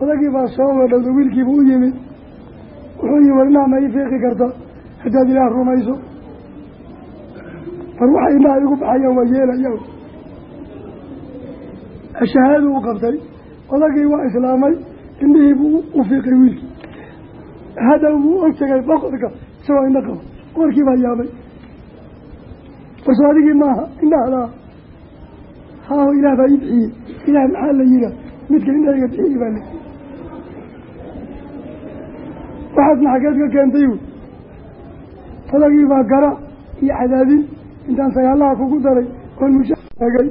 Odagii baa soo wadhowda wiilkiiba u yimid wuxuu yihi warnaha ma ii fiiqi karta haddaad ilaah rumayso. War waxa indhaha igu baxayaan waa yeelaya shahaadu u qabtay. Odagii waa islaamay indhihii buu u fiiqay wiilkii. Hadow buu og tegay boqorka isagoo indho qaba boqorkii baa yaabay. Warso adigii maaha indhahdaa haaho ilaah baa ii bixiyey. Ilaah maxaa la yihaa midka indhahayga bixiyey baa la waxaasna xageed ka keentay wy odagii baa gara iyo cadaadin. Intaan sagaalaha kugu daray oon mushaagay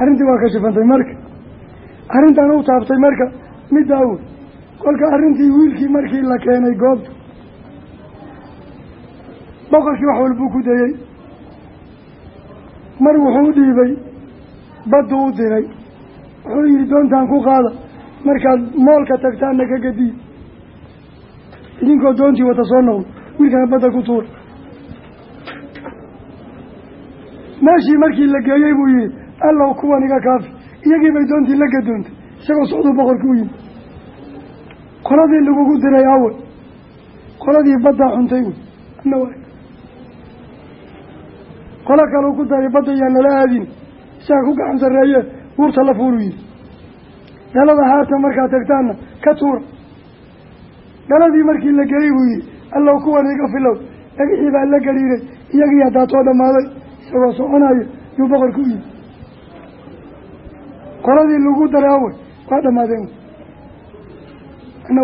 arrintii waa kashifantay marka. Arrintan u taabtay marka. Middaa wey kolka arrintii wiilkii markii la keenay goobta boqorkii wax walbuu ku dayey mar wuxuu u dhiibay badduu u diray. Wuxuu yihi doontaan ku qaada markaad moolka tagtaanna ka gadiyi idinkoo doontii wata soo noqdo wiilkana badda ku tuura meeshii markii la geeyey buu yihi allow kuwan iga kaafi. Iyagii bay doontii la gadoontay isagoo socduu boqorkii u yimi qoladii lagugu diray awe qoladii baddaa xuntay wey ana waa qolo kaleu ku daray badda yaan lala aadin isaga ku gacan sarreeye buurta la fuuru yihi dhalada haata markaad tagtaanna ka tuura dhaladii markii la geeyey buu yihi allow kuwan iga filow. Dhagixii baa la gariiray iyagii haddaatoo dhammaaday isagoo soconayo yuu boqorka u yimi qoladii lagu daray awe waa dhammaadeen. Ana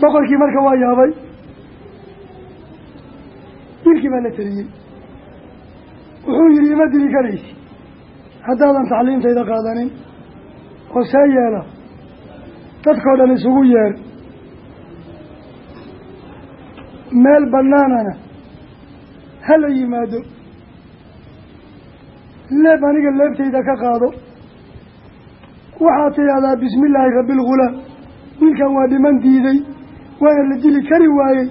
boqorkii marka waa yaabay wiilkii baa la teliyey wuxuu yihi ima dili karaysi haddaadan tacliimtayda qaadanin oo see yeela dadkao dhan isugu yeer meel banaanana ha la yimaado leeb aniga leebtayda ka qaado waxaad tidhahdaa bismi illaahi rabbilghulaam wiilkan waa dhiman diiday waana la dili kari waayey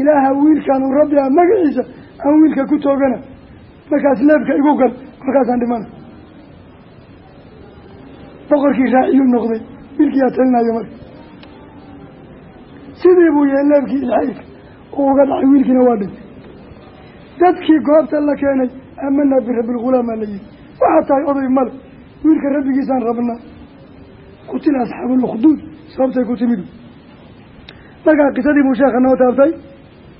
ilaaha wiilkaanu rabbi ah magaciisa aan wiilka ku toogana markaas leebka igu gal kolkaasaan dhimana boqorkii raaciyuu noqday. Wiilkiyaa talinayo marka. Sidii buu yahay leebkii ilxaylka uu uga dhacay wiilkiina waa dhintay. Dadkii goobta la keenay aamanaa birabbilghulaam aa la yihi waxaa tahay oday male wiilka rabbigiisaan rabnaa qutila asxaabu lukduud sababtay ku timid markaa qisadii buu sheekha noo taabtay.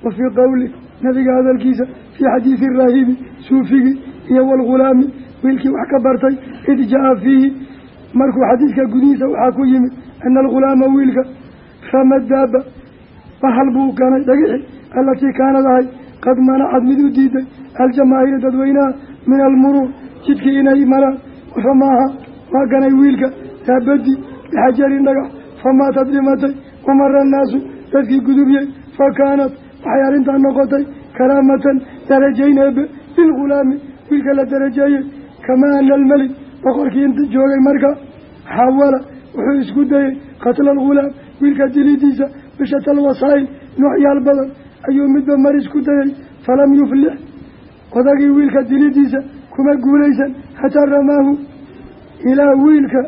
Wa fii qowli nabiga hadalkiisa fii xadiidi raahibi suufigii iyo waalghulaami wiilkii wax ka bartay id jaa fiihi markuu xadiidka gudihiisa waxaa ku yimid ana algulaama wiilka rama daaba bahal buu ganay dhagixi allatii kaanad ahay qad manacad mid u diiday aljamaahiira dadweynaha min almuruur jidkii inay maraan ramaaha waa ganay wiilka daabadi bixajarin dhagax famaatad dhimatay wamara annaasu dadkii gudubyey fa kaanat waxay arrintaa noqotay karaamatan darajayn eebe lilghulaami wiilka la darajeeyey kamaa ana almelik boqorkii inta joogay marka xawala wuxuu isku dayey qatla alghulaam wiilka dilidiisa bishata alwasaa'il noocyaal badan ayuu midba mar isku dayey falam yuflix odagii wiilka dilidiisa kuma guulaysan xataa ramaahu ilaa wiilka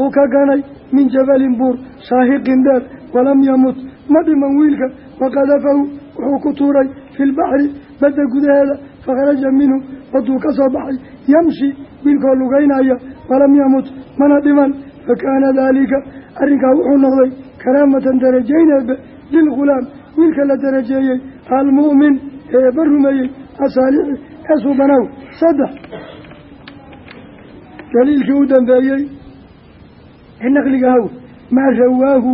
uu ka ganay min jabalin buur shaahiqin dheer walam yamut ma dhiman wiilka waqadafahu wuxuu ku tuuray fi lbaxri badda gudaheeda fakharaja minhu baduu ka soo baxay yamshi wiilkoo lugaynaya walam yamut mana dhiman fakaana daalika arrinkaa wuxuu noqday karaamatan darajayneebe lilghulaam wiilka la darajeeyey almu'min ee eeba rumeeyey asaalixi ee subanow saddex daliilkii u dambeeyey ee naqliga haw maa rawaahu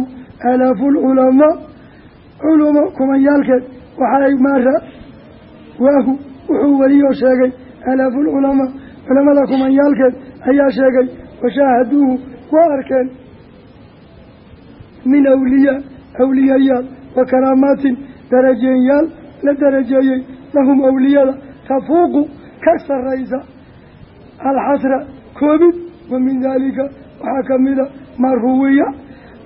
alaafu lculamaa culumo kumayaalkeed waxaay maa rawaahu wuxuu weliyoo sheegay alaafu lculamaa culamada kumayaalkeed ayaa sheegay washaahaduuhu waa arkeen min awliyaa awliyayaal wa karaamaatin darajeenyaal la darajeeyey lahum awliyada tafuuqu ka saraysa alxasra koobid wa min daalika waxaa ka mida maa ruwiya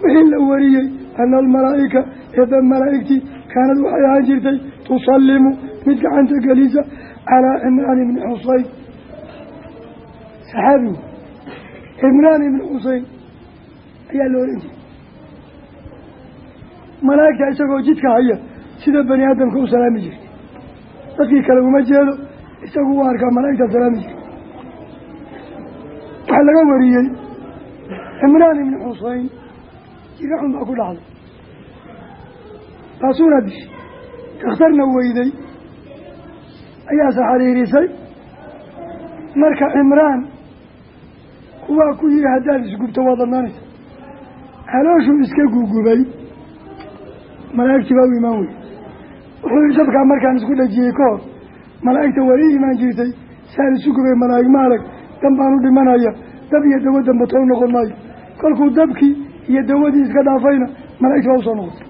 wixii la wariyey ana almalaa'ika eeba malaa'igtii kaanad waxay ahaan jirtay tusallimu mid gacanta gelisa calaa cimraan ibni xuseyn saxaabigu cimraan ibni xuseyn ayaa la oran jiray. Malaa'igta isagoo jidka haya sida bani aadamka u salaami jirtay dadkii kale uma jeedo isagu u arkaa malaa'igta salaami jirtay waxaa laga wariyey cimraan ibni xuseyn jira xun baa ku dhacday. Taasuuna dishay dakhtarna weyday ayaase xariirisay marka cimraan kuwaa ku yihi haddaad isgubto waad adnaanaysa calooshuu iska gugubay. Malaa'igtii baa u imaan wey wuxuu yihi dabkaa markaan isku dhajiyey ka hor malaa'igta waa ii imaan jirtay saan isu gubay malaa'ig ma arag baan u dhimanaya dab iyo dawo damba tow noqon maayo. Kolkuu dabkii iyo dawadii iska dhaafayna malaa'igta waa u soo noqotay.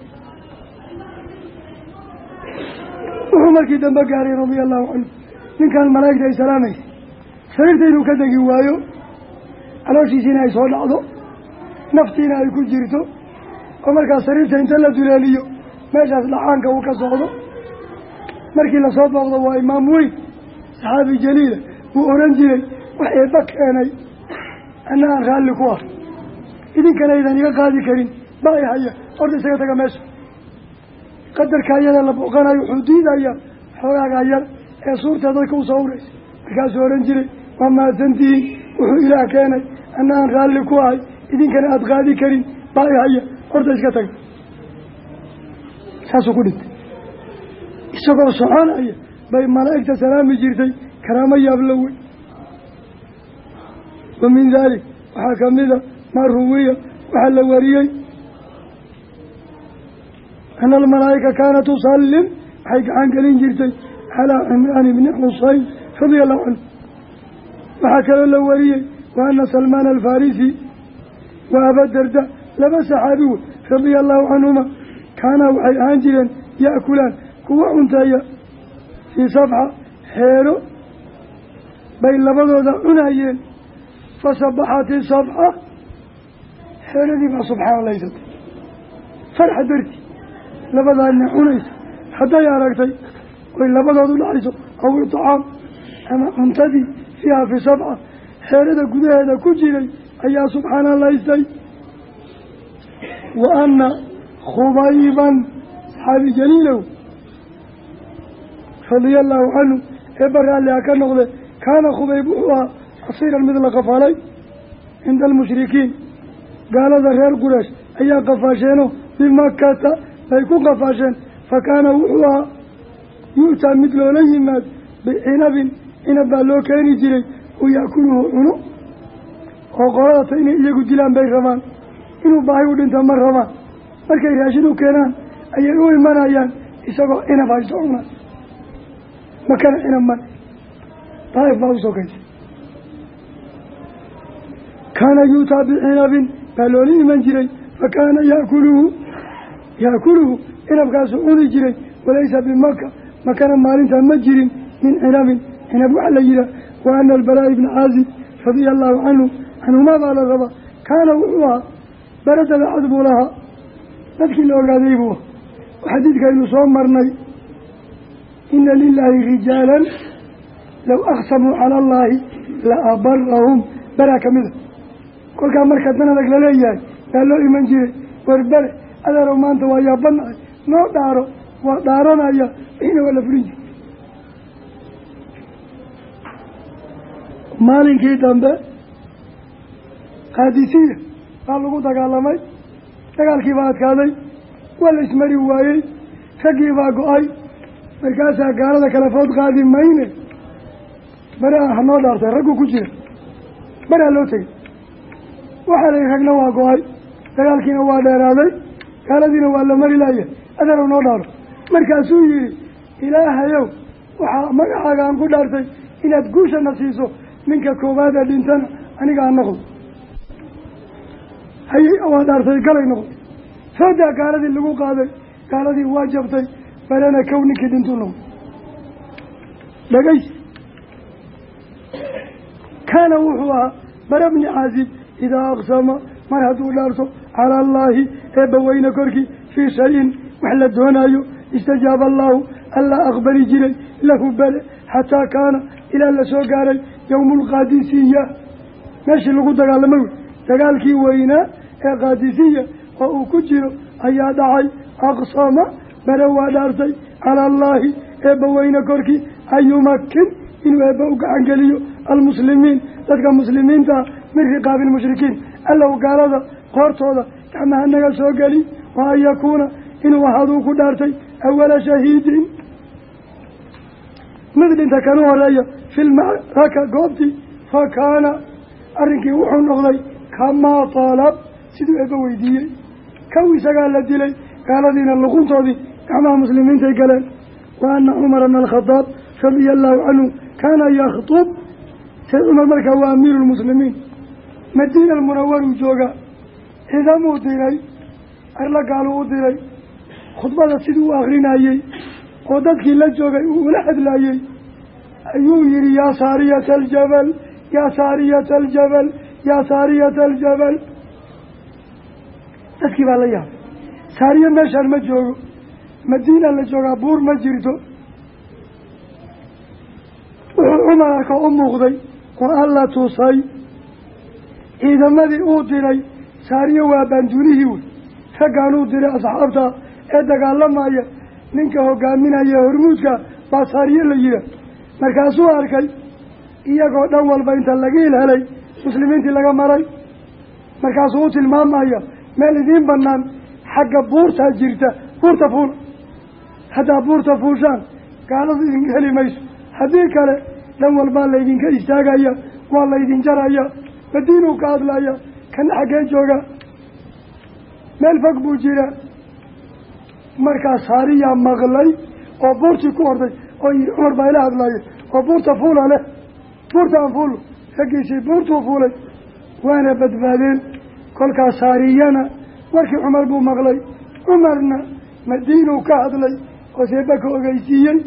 Wuxuu markii dambe gaaray radia allahu canhu ninkan malaa'igta ay salaamaysay. Sariirta inuu ka degi waayo calooshiisiina ay soo dhacdo naftiina ay ku jirto oo markaas sariirta inta la duleeliyo meeshaas dhacaanka uu ka socdo. Markii la soo booqdo waa imaam weyn saxaabi jaliila wuu oran jiray wax eebba keenay aan raalli ku ah. Idinkana aydan iga qaadi karin ba ay haya horta isaga taga meesha. Qadarka ayada la booqanayo wuxuu diidayaa xoogaagaa yar ee suurta dadka u soo uraysa markaasuu odhan jiray waa mahadsantihiin wuxuu ilaah keenay anna aan raalli ku ahay idinkana aada qaadi karin. Ba ay haya horta iska taga saasuu ku dhintay. Isagoo soconaya bay malaa'igta salaami jirtay karaamo yaabla wey wa min daalik waxaa ka mida maa ruwiya waxaa la wariyey. Ana almalaa'ika kaanat tusallim waxay gacan gelin jirtay calaa cimraan ibni xuseyn radia allahu canhu waxaa kaloo la wariyey wa ana salmaan alfarisi wa abadarda laba saxaabi wey radia allahu canhuma kaanaa waxay ahaan jireen ya'kulaan kuwa cunteeya fii safxa xeero bay labadooda cunayeen. Fasabaxat isafxa xeeradii baa subxaana laysatay farxa darti labadaadna cunaysa hadday aragtay oy labadoodu dhacayso aw iطcaam ama cuntadii fiiha fi sabca xeerada gudaheeda ku jiray ayaa subxaana laystay wa ana khubayban saxaabi jaliilow radia allahu canhu eebba raalliha ka noqde kaana khubayb wuxuu ahaa asiiran mid la qafaalay cinda almushrikiin. Gaalada reer quraysh ayaa qafaasheenoo bimakata bay ku qafaasheen. Fa kaana wuxuu ahaa yu'taa mid loola yimaad bicinabin cinab baa loo keeni jiray uu yaakuluhu cuno. Oo qoladata inay iyagu dilaan bay rabaan. Inuu baahi u dhinta ma rabaan. Markay raashin u keenaan ayay u imanayaan isagoo cinab haysto cunaa makana cinab male daa'if baa u sokaysa kaana yuutaa bicinabin baa loola iman jiray. Fa kaana yaakuluhu yaakuluhu cinabkaasu cuni jiray. Walaysa bimaka makana maalintaa ma jirin min cinabin cinab waxaa la yihaah wa ana albalaa ibna caazib radia allahu canhu canhumaa baa la rabaa kaana wuxuu ahaa barada bacad buu lahaa dadkii la ogaaday buu xadiidkaynu soo marnay ina lilaahi rijaalan low aqsamuu cala allaahi la abarahum baraa ka mida kolkaa marka dan adag la leeyahay baa loo iman jiray warbere adeerow maanta waa yaabanahay noo dhaaro waa dhaaranaya wixiina waa la fulin jiray maalinkii dambe qaadisiya baa lagu dagaalamay dagaalkii baa adkaaday waa la ismari waayey raggii baa go'ay. Markaasaa gaalada kale food qaadi mayne baraa hanoo dhaartay raggu ku jira baraa loo tegay waxaa la ragna waa go'ay dagaalkiina waa dheeraaday gaaladiina waa la mari laaya adeerow noo dhaaro markaasuu yihi ilaahayow waxaa magacaaga aan ku dhaartay inaad guushana siiso ninka koowaad ee dhintana aniga aan noqdo. Hayay waa dhaartay galay noqotay soodaa gaaladii lagu qaaday gaaladii waa jabtay barana kow ninkii dhintuu noqdo dhagays kaana wuxuu ahaa bara bni caazib idaa aqsama mar hadduu dhaarto cala allaahi eebba weyne korkii fii shayin wax la doonaayo istajaaba allaahu allaa aqbali jiray lahu bale xataa kaana ilaa la soo gaaray yowmu alqaadisiya meeshii lagu dagaalamay wey dagaalkii weynaa ee qaadisiya oo uu ku jiro ayaa dhacay. Aqsama bare waa dhaartay cala allaahi eebba weyne korkii an yumakin inuu eebba u gacan geliyo. Almuslimiin dadka muslimiinta ah min riqaabi lmushrikiin allow gaalada qoortooda gacmaha naga soo geli wa an yakuuna inuu ahaaduu ku dhaartay. Awala shahiidin. Mid kana horreeya filmaraka goobtii fa kaana arrinkii wuxuu noqday kamaa taalab siduu eebba weydiiyey. Kow isagaa la dilay gaaladiina luquntoodii gacmaha muslimiintay galeen. Wa ana cumara bna alkhadaab radia allahu canhu kaana yakhtub sayd cumar markaa waa amiiru lmuslimiin madiina almunawaruu joogaa ciidamuu diray arla gaaluu u diray khudbada siduu u akrinayey oo dadkii la joogay ula hadlaayey ayuu yihi yaa saariyata aljabal yaa saariyata aljabal yaa saariyata aljabal dadkii baa la yaabay saariya meeshaan ma joogo. Madiina la joogaa buur ma jirto. Wuxuu cumar arka u muuqday oo alla tusay ciidamadii uu diray saariyo waa baanduulihii wey. Raggaan uu diray asxaabta ee dagaalamaya ninka hogaaminaya hormuudka baa saariye la yihaa markaasuu arkay iyagoo dhan walba inta laga ilhelay muslimiintii laga maray. Markaasuu u tilmaamaya meel idiin bannaan xagga buurtaa jirta buurta fuula haddaa buurta fuushaan gaaladu idin heli mayso. Haddii kale dhan walbaa laydinka istaagaya waa laydin jaraya madiinuu ka hadlaya kana xaggee jooga. Meel fog buu jira. Markaa saariyaa maqlay oo buurtii ku orday oo yihi cumar baa ila hadlaya oo buurta fuula leh. Buurta aan fuulo raggiisii buurtuu fuulay waana badbaadeen. Kolkaas saariyana markii cumar buu maqlay cumarna madiinuu ka hadlay oo seeba ka ogeysiiyey.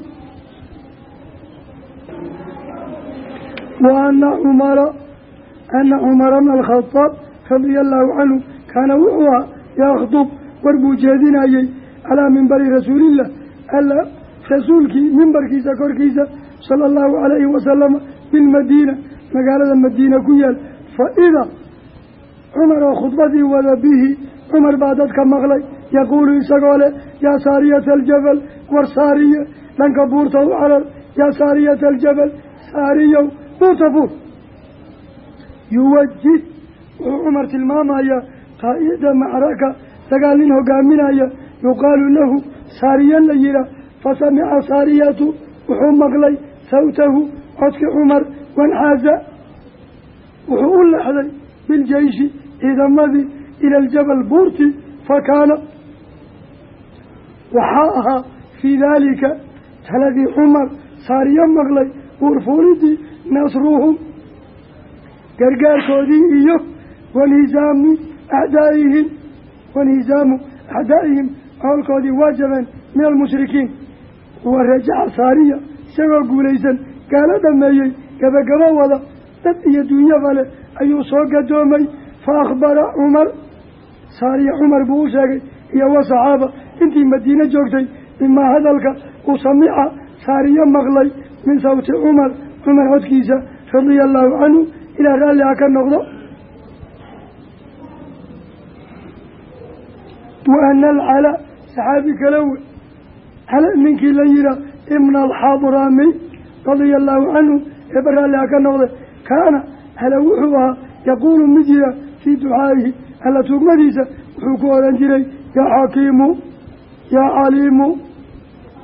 Wa ana cumara ana cumara bna alkhadaab radia allahu canhu kaana wuxuu ahaa yakhdub war buu jeedinayey calaa mimbari rasuulillah rasuulkii mimbarkiisa korkiisa sala allahu calayhi wasalama bilmadiina magaalada madiina ku yaal. Fa idaa cumar oo khudbadii wada bihi cumar baa dadka maqlay. Yaquulu isagoo leh yaa saariyata aljabal war saariye dhanka buurta u carar yaa saariyata aljabal saariyow buurta buur. Yuwajih wuxuu cumar tilmaamayaa qaa'ida macraka dagaal nin hogaaminaya yuqaalu lahu saariya la yihaa fasamica saariyatu wuxuu maqlay sawtahu codki cumar wanxaaza wuxuu u lexday biljeyshi ciidamadii ila aljabal buurti fakaana waxaa ahaa fii daalika taladii cumar saariyo maqlay buurfuulidii nasruhum gargaarkoodii iyo wanhizaamu acdaa'ihim wanhizaamu acdaa'ihim coolkoodii waa jabeen min almushrikiin wa rajaca saariya isagoo guulaysan gaalo dhameeyey gabagabo wada dad iyo dunyaba leh ayuu soo gadoomay. Fa akhbara cumar saariya cumar buu u sheegay iyo wa saxaaba intii madiine joogtay bimaa hadalka uu samica saariyo maqlay min sawti cumar cumar codkiisa radia allahu canhu ilaa raalli ha ka noqdo. Wa ana alcala saxaabi cala ninkii la yihaa ibna alxadrami radia allahu canhu eeba raalli ha ka noqde kaana hala wuxuu ahaa yaquulu mid yiha fii ducaa'ihi alla tuugmadiisa wuxuu ku odhan jiray yaa xakiimu yaa caliimu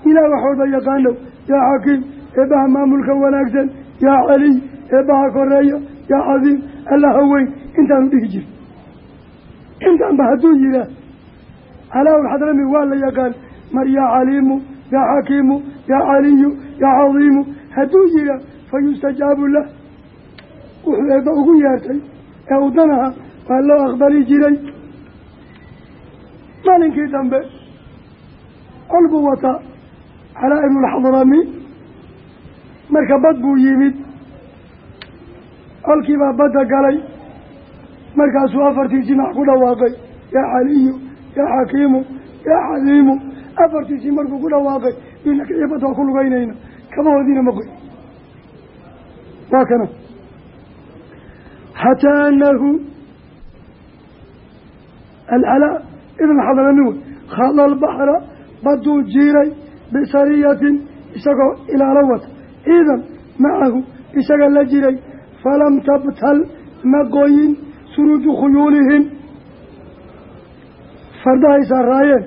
ilaah waxooda yaqaanow yaa xakiim eebbaha maamulka wanaagsan yaa caliy eebbaha koreeya yaa cadiim allaha weyn intaanu dhihi jiri intaanba hadduu yihaah calaaulxadrami waa la yaqaan mar yaa caliimu yaa xakiimu yaa caliyu yaa cadiimu hadduu yihaah fa yustajaabu lah. Wuxuu eebba ugu yeertay ee udanaha waa loo aqbali jiray. Maalinkii dambe col buu wataa calaa ibnu lxadrami marka bad buu yimid. Colkiibaa badda galay. Markaasuu afartii jinax ku dhawaaqay. Yaa caliyu yaa xakiimu yaa xaliimu afartiisii markuu ku dhawaaqay. Inakaiyo badda waa ku lugaynayna. Kabahoodiina ma qoy. Waa kana. Xataa anahu alcalaa ibn xadrami wey khada albaxra baduu jiiray bisariyatin isagoo ilaalo wata. Ciidan macahu isaga la jiray. Falam tabtal ma qoyin suruuju khuyuulihim fardahay saaraayeen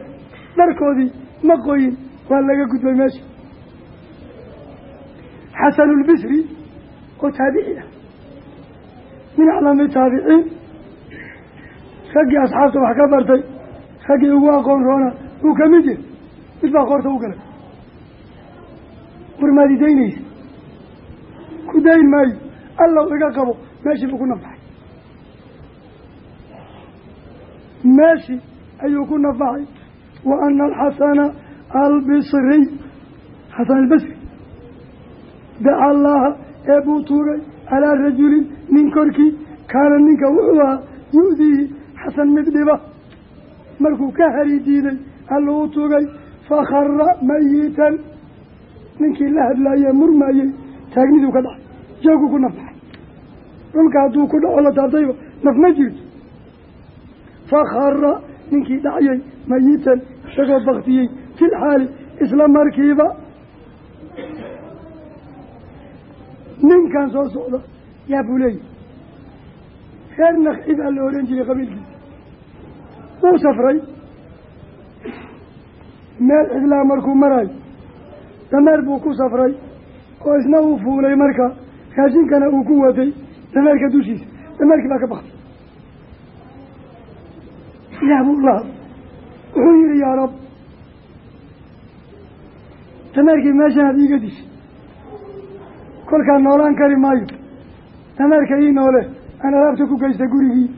dharkoodii ma qoyin waa laga gudbay meesha. Xasanulbisri oo taabici ah. Min aclami taabiciin raggii asxaabta wax ka bartay raggii ugu aqoon roona uu ka mid yahay. Mid baa qoorta u galay. Warmaadi daynaysa. Ku dayn maayo. Allaw iga qabo meeshii buu ku nafaxay. Meeshii ayuu ku nafaxay wa ana alxasana albisriy xasan albasri daca allaha ee buu tuugay calaa rajulin nin korkii kaana ninka wuxuu ahaa yu-diihi xasan mid dhiba markuu ka hari diiday alluu tuugay fakhara mayitan ninkii la hadlaayee murmaayey taagniduu ka dhacay jooguu ku nafbaxay dhulka hadduu ku dhaco la taabtayba naf ma jirto fakhara ninkii dhacyay mayitan isagoo baktiyey fil xaali isla markiiba. Ninkan soo socda yaa buu leeyahy reer nakci baa la odhan jiray qabiilkiisa. Wuu safray. Meel cidlaa markuu marayo dameer buu ku safray oo isna uu fuulay marka. Raashinkana uu ku watay dameerka dushiisa dameerkii baa ka baktay. Ilaah buu wuxuu yihi yaa rab dameerkii meeshanaad iiga dishay kolkaa noolaan kari maayo dameerka ii noole aan alaabta ku geysta gurigii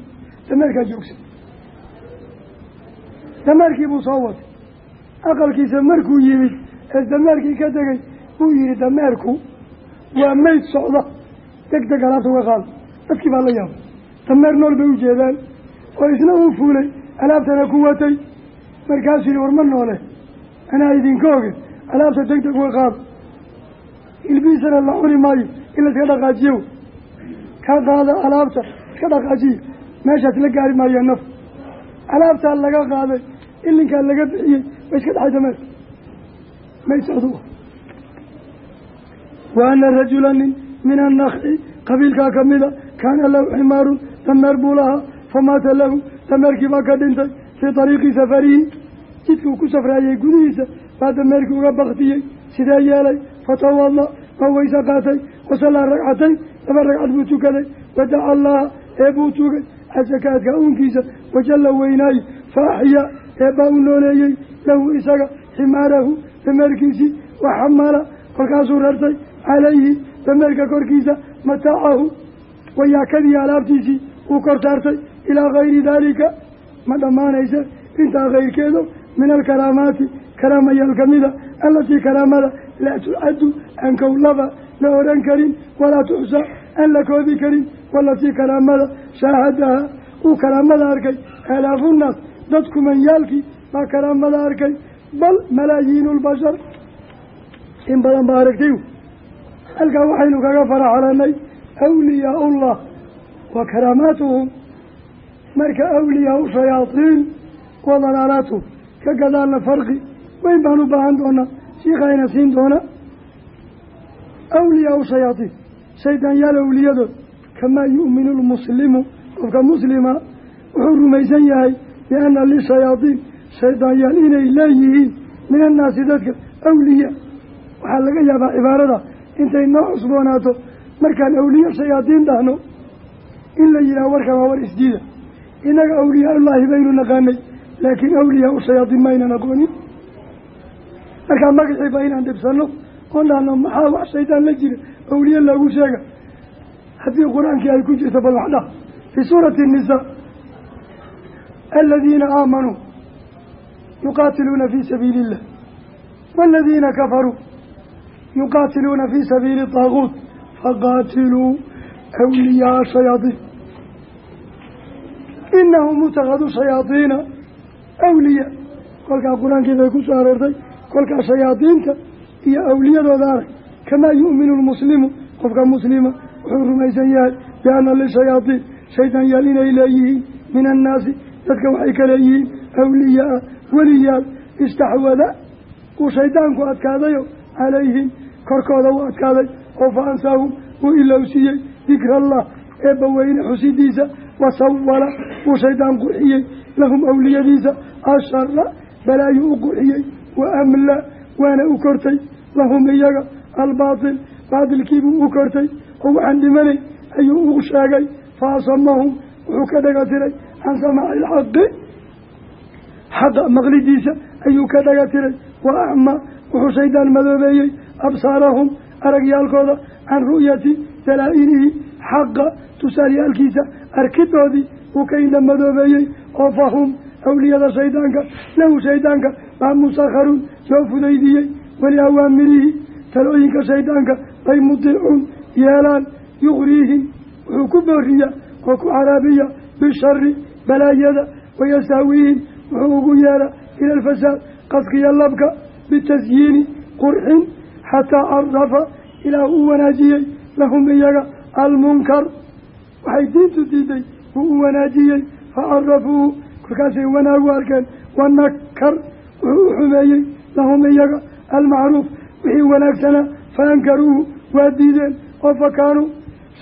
dameerkaa joogsan dameerkii buu soo watay aqalkiisa markuu yimid ee dameerkii ka tegay buu yihi dameerku waa mayd socda deg deg alaabta uga qaada dadkii baa la yaabay dameer nool bay u jeedaan oo isna uu fuulay alaabtana ku watay markaasuu yihi war ma noole anaa idinka oge alaabta deg deg uga qaada ilbiisana la cuni maayo in la iska dhaqaajiyo. Ka qaada alaabta iska dhaqaajiyo meeshaas la gaari maayo naf. Alaabtaa laga qaaday ilinkaa laga bixiyey way iska dhaxay dameer may socdo wa ana rajula nin min annakci qabiilkaa kamida kaana lahu ximaarun dameer buu lahaa famaata lahu dameerkii baa ka dhintay fii ariiqi safarihi jidkuu ku safraayey gudihiisa baa dameerkii uga baktiyey sidee yeelay fatawada waa weyse qaatay wasallaa ragcatayn laba ragcad buu tukaday wadaca allaha ee buu tugay asakaadka uunkiisa wajalla weynaaye fa axyaa eebbaa u nooleeyey lahu isaga ximaarahu dameerkiisii waxamala kolkaasuu rartay calayhi dameerka korkiisa mataacahu wayaakadii alaabtiisii uu kor saartay ilaa gayri daalika ma dhammaanaysa? Intaa kayrkeedo min alkaraamaati karaamayaal kamida allatii karaamada laa tucaddu aan kowlaba la odhan karin walaa tuxsa aan la koobi karin walatii karaamada shaahadaha uu karaamada arkay alaafunnaas dadku manyaalkii baa karaamada arkay bal malaayiinu lbashar in badan baa aragtay halkaa waxaynu kaga faraxalanay awliyaa'ullah wa karaamaatuhum marka awliyaau shayaadiin wa dalaalaatuhum ka gadaalna farqi. Weyn baan u baahan doonaa shiikayna siin doona. Awliyaau shayaadiin shaydaanyaal awliyadood kamaa yu'minu lmuslimu qofka muslima wuxuu rumaysan yahay biana lishayaadiin shaydaanyaal inay leeyihiin min annaasi dadka awliya. Waxaa laga yaabaa cibaarada intay noo cusboonaato markaan awliya shayaadiin dhahno in la yidhaha warkan waa war isdiida innaga awliyaaulaahi baynu naqaanay laakiin awliyaau shayaadiin maynan aqoonin markaa magaciiba inaan dhibsanno oon dhahno maxaa wax shaydaan la jira awliye loogu sheega. Haddii qur'aankii ay ku jirto bal wax dhah fii suurati الnisaa aladiina aamanuu yuqaatiluuna fii sabiili illah waaladiina kafaruu yuqaatiluuna fii sabiili taaguut faqaatiluu awliyaa shayaadiin inahum mutakaduu shayaadiina awliya kolkaa qur'aankii bay ku soo aroortay kolkaa shayaadiinta iyo awliyadooda arag kamaa yu'minu lmuslimu qofka muslima wuxuu rumaysan yahay bianna lishayaadiin shaydaan yaal inay leeyihiin min annaasi dadka waxay ka leeyihiin awliyaa weliyaal istaxwada uu shaydaanku adkaadayo calayhim korkooda u adkaaday oo fa ansaahum uu ilowsiiyey dikra allah eebba weyne xusidiisa wasawala uu shaydaan qurxiyey lahum awliyadiisa ashara balaayuu u qurxiyey wa amla waana u kortay lahum iyaga albaatil baatilkiibuu u kortay oo waxaan dhimanay ayuu u sheegay fa asamahum wuxuu ka dhaga tiray can samaaci ilxaqi xaqa maqlidiisa ayuu ka dhaga tiray wa acma wuxuu shaydaan madoobeeyey absaarahum aragyaalkooda can ru'yati dalaa-ilihi xaqa tusaalyaalkiisa arkidoodii uu ka indha madoobeeyey oo fahum awliyada shaydaanka lahu shaydaanka baa musakharuun loo fudaydiyey weli awaamirihi talooyinka shaydaanka bay mutiicuun yeelaan yuqriihim wuxuu ku booriyaa oo ku caraabiya bishari balaayada wayastahwiihim wuxuu ugu yeela ila alfasaad qaskiya labka bitasyiini qurxin xataa carafa ilaah uu wanaajiyey lahum iyaga almunkar. Waxay diintu diiday wuu u wanaajiyey fa carafuuhu kolkaasay wanaagu arkeen. Wanakar wuxuu u xumeeyey lahum iyaga almacruuf wixii wanaagsanaa fa ankaruuhu waa diideen oo fa kaanuu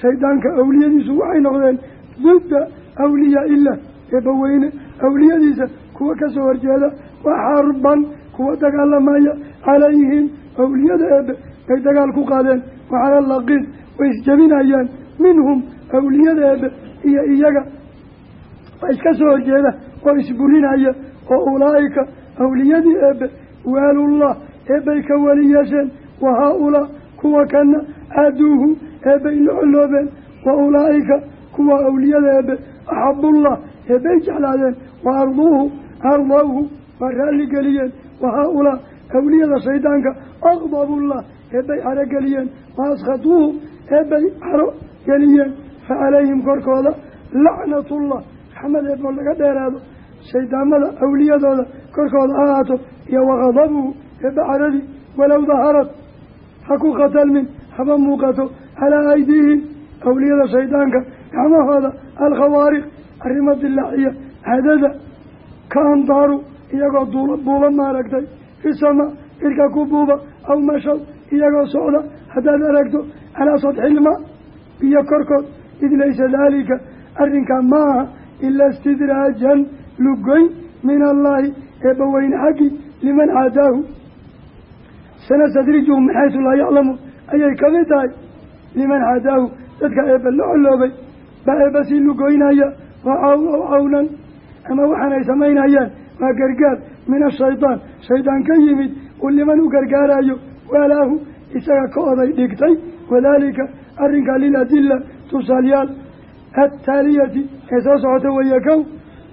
shaydaanka awliyadiisu waxay noqdeen didda awliyaa ilah eebbaweyne awliyadiisa kuwa ka soo horjeeda waa xarban kuwa dagaalamaya calayhim awliyada eebe bay dagaal ku qaadeen wacala laqiin way isjebinayaan minhum awliyada eebe iyo iyaga. Waa iska soo horjeeda oo isburinaya oo ulaa'ika awliyadii eebe waalullah eebbay ka weli yeesheen. Wa haa-ulaa kuwa kana aaduuhu eebbay la colloobeen. Wa ulaa'ika kuwa awliyada eebe axabullah eebbay jeclaadeen. Wa arduuhu ardawhu waa raalligeliyeen wa haa-ulaa awliyada shaydaanka aqdabullah eebbay caro geliyeen. Wa askhatuuhu eebbay caro geliyeen fa calayhim korkooda lacnatullah raxmad eeboo laga dheeraado. Shaydaamada awliyadooda korkooda ha ahaato iyo wakadabuhu eebba caradii walow daharad ha ku khatalmin haba muuqato. Calaa aydiihim awliyada shaydaanka gacmahooda alkhawaariq arrimo dilaaciya hadada ka andaaru iyagoo duula buuba maaragtay. Fi sama irka ku buuba aw mashaw iyagoo socda haddaad aragto calaa sadxilma biyo korkood. Id laysa daalika arrinkaa ma aha ilaa istidraajan lugoyn min allaahi eebbaweyne xaggii liman caadaahu. Sanastadrijuhum min xaysu laa yaclamuun ayay ka mid tahay liman caadaahu dadka eebba la colloobay. Baa eebba sii lugoynaya waa ow cawnan. Ama waxaan ay samaynayaan waa gargaar. Min ashaydaan shaydaan ka yimid uu liman u gargaarayo walaahu isaga ka oday dhigtay wadaalika arrinka liladila tusaalyaal attaaliyati ee soo socota weeye kow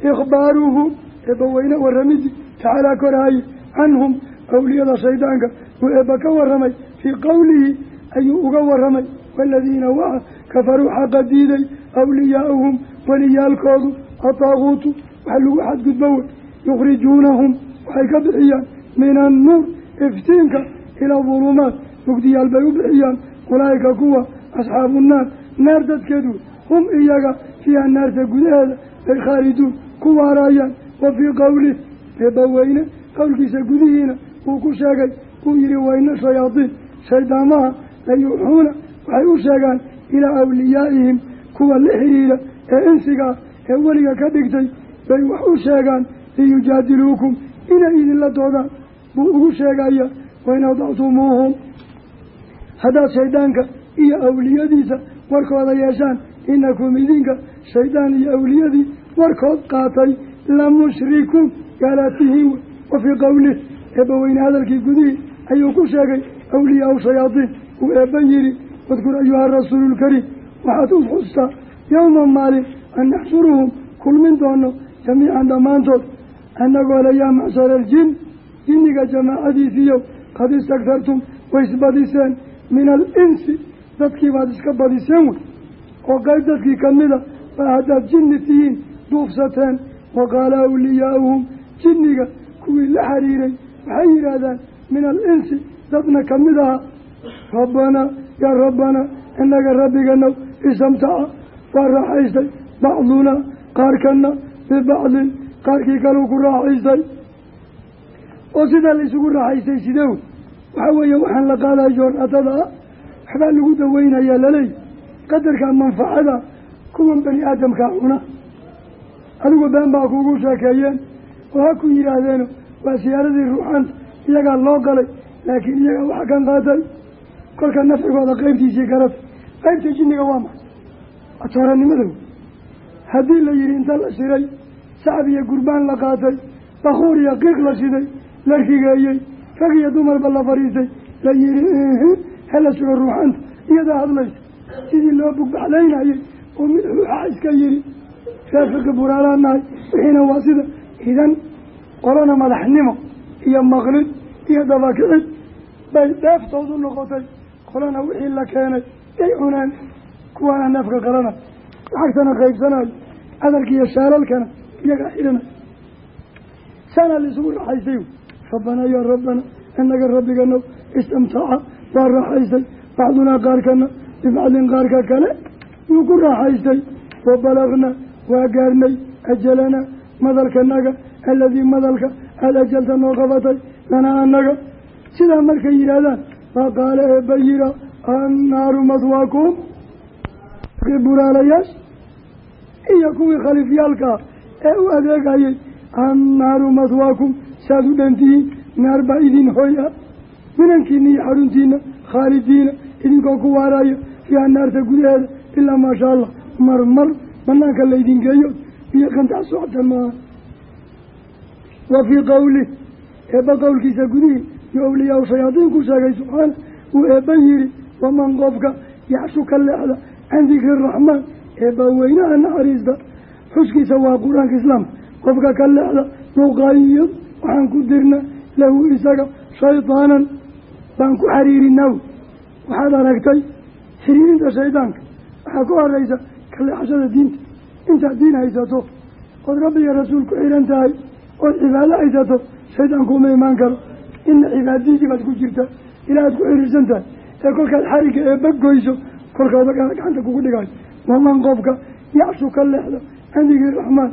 ikhbaaruhu eebbaweyne warramidii tacaalaa koraaye canhum awliyada shaydaanka uu eebba ka warramay fii qowlihi ayuu uga warramay waaladiina waxa kafaruu xaqa diiday awliyaa'uhum weliyaalkoodu ataaguutu waxa lagu xadgudbo wey yukhrijuunahum waxay ka bixiyaan min annuur iftiinka ilaa dulumaat mugdiyaal bay u bixiyaan ulaa'ika kuwa asxaabu naar naar dadkeedu hum iyaga fiiha naarta gudaheeda bay khaaliduun ku waaraayaan wa fii qowlih eebbaweyne qowlkiisa gudihiina wuu ku sheegay uu yihi wayna shayaadiin shaydaamaha layuuxuuna waxay u sheegaan ilaa awliyaa'ihim kuwa la xidhiidha ee insigaa ee weliga ka dhigtay bay wax u sheegaan liyujaadiluukum inay idinla doodaan. Buu ugu sheegaya wain adactumuuhum haddaad shaydaanka iyo awliyadiisa warkooda yeeshaan inakum idinka shaydaan iyo awliyadii warkood qaatay la mushrikuun gaalaatihiin wey wa fii qowlih eebbaweyne hadalkii gudihii ayuu ku sheegay awliyaau shayaadiin uu eebba yidhi wadkur ayuha rasuulu lkariim waxaad u xustaa yowma maalin an naxsuruhum kulmin doono jamiican dhammaantood annagoo le yaa macshara aljin jinniga jamaacadiisiiyow qad istaktartum way isbadiseen min alinsi dadkii baad iska badiseen wey. oo qayb dadkii ka mida baa haddaad jinni tihiin duufsateen wa qaala awliyaa'uhum jinniga kuwii la xiriiray waxay yidhaahdaan min alinsi dadna ka mid aha rabbanaa yaa rabbanaa inaga rabbiganow istamtaca waa raaxaystay bacdunaa qaarkana bibacdin qaarkii kaleu ku raaxaystay. oo sidaa la isugu raaxaystay sidee wey waxaa weeye waxaan la qaadaya joornatada ah waxbaa lagu daweynayaa laleey qadarka manfacada kuwan bani aadamkaa cuna. Adigu been baa kuugu sheekeeyeen oo ha ku yidhaahdeeno waa siyaaradii ruuxaanta iyagaa loo galay laakiin iyagaa waxa kan qaatay kolka nafcigooda qeybtiisii garata qeybta jinniga waa maxay? Waa tooranimada wey haddii la yidhi inta la shiray sacab iyo gurbaan la qaatay bakuur iyo qiiq la shiday la rigeeyey rag iyo dumarba la fadhiistay la yihi hala sugo ruuxanta. Iyadaa hadlaysa sidii loo bugbaxlaynayay? Oo mid xuuxa iska yidhi raafiqi buraalaan nahay wixiina waa sida idan qolana madaxnimo iyo maqlid iyo dabakicid bay dheeftoodu noqotay. Qolana wixii la keenay yay cuneen kuwaana neefka qalana. Lacagtana qaybsanayo adalka iyo shaalalkana iyagaa xidhanay. Saana la isugu raaxaystay rabbanaa yaa rabbana inaga rabbigano istamtaca waa raaxaystay bacdunaa qaarkana bibacdin qaarka kale wuu ku raaxaystay wa balagna waa gaarnay. Ajalanaa madalkanaga aladii madalka aada ajalta noo qabatay lanaa anaga sidaa markay yidhaahdaan baa qaale eebba yira annaaru madwaakum buraalayaasha iyo kuwii khaliifyaalkaa ee u adeegayay annaaru madwaakum saad u dhantihiin naar baa idin hoy ah minankiina iyo xaruntiina khaalidiina idinkoo ku waaraya fiiha naarta gudaheeda ilaa maasha allah marmar banaanka laydin geeyo biyo socota maaha wa fii qowlih eebba qowlkiisa gudihii iyo awliyaa shayaadiin ku sheegay subxaana uu eebba yihi waman qofka yaxshu ka leexda can dikri raxmaan eebba weynaha naxariista xuskiisa waa qur'aanka islaamka qofka ka leexda nuqayid waxaan ku dirna lahu isaga shaydaanan baan ku xariirinaaw waxaad aragtay xiriirinta shaydaanka waxaa ku horeysa ka leexashada diinta. Intaad diin haysato ood rabbi iyo rasuul ku xihan tahay ood cibaado haysato shaydaanku uma imaan karo. Ina cibaadadii baad ku jirta ilaa aad ku xiriirsan tahay. Ee kolkaad xarigga eebba goyso kolkaoda gacanta kugu dhigayo waman qofka yacshu ka leexda can dikri raxmaan.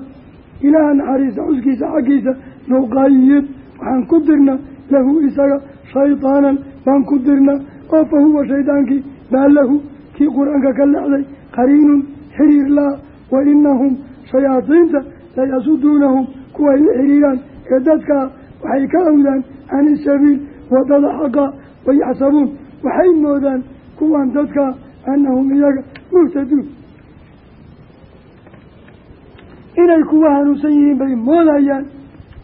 Ilaaha naxariista xuskiisa xaggiisa nuqayid waxaan ku dirnaa lahu isaga shaydaanan baan ku dirnaa. Oo fa huwa shaydaankii baa lahu kii qur'aanka ka leexday qariinun xiriir laa wa inahum shayaadiinta layasuduunahum kuway la xiriiraan. Ee dadkaa waxay ka awdaan can isabiil waddada xaqa wayaxsabuun waxay moodaan kuwan dadkaa anahum iyaga muhtaduun inay kuwa hanuunsan yihiin bay moodayaan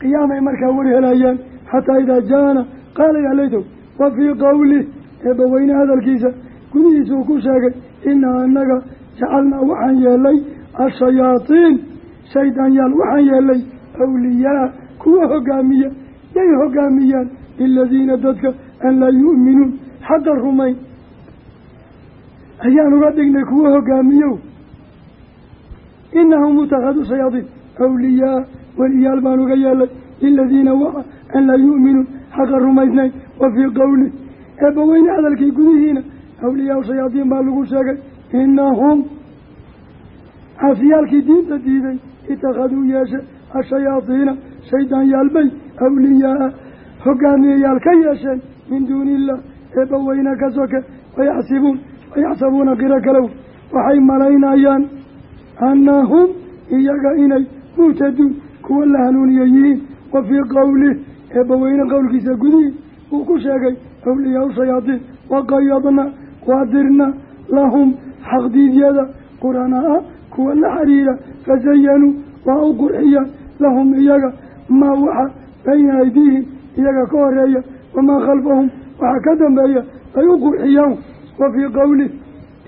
qiyaamay markaa war helayaan xataa idaa jaana qaala yaa laytow wa fii qowlih eebbaweyne hadalkiisa gudihiisa uu ku sheegay inaa anaga jacalnaa waxaan yeelay ashayaadiin shaydaanyaal waxaan yeelay awliyaa kuwa hogaamiya yay hogaamiyaan liladiina dadka an laa yu'minuun xaqa rumayn. Ayaan uga dhignay kuwa hogaamiyow. Inahum mutakhaduu shayaadiin awliyaa weliyaal baan uga yeelay liladiina waxa an laa yu'minuun xaqa rumaysnayn wa fii qowli eebbaweyne hadalkii gudihiina awliyaa shayaadiin baa lagu sheegay inahum caafiyaalkii diinta diiday itakhaduu yeeshe ashayaadiina shaydaan yaalbay awliyaaa hogaamiyayaal ka yeesheen min duuni illah eebbaweyne ka soke wayaxsibuun wayaxsabuuna qiro kalow waxay malaynayaan annahum iyaga inay muhtaduun kuwa la hanuuniya yihiin wa fii qowlih eebbaweyne qowlkiisa gudihii uu ku sheegay awliyaa shayaadiin waqayadna waa dirna lahum xaqdiidyada qurana'a kuwa la xiriira fasayanuu waa u qurxiyaan lahum iyaga maa waxa bayna aydiihim iyaga ka horreeya wamaa khalfahum waxa ka dambeeya ay u qurxiyaan wa fii qowlih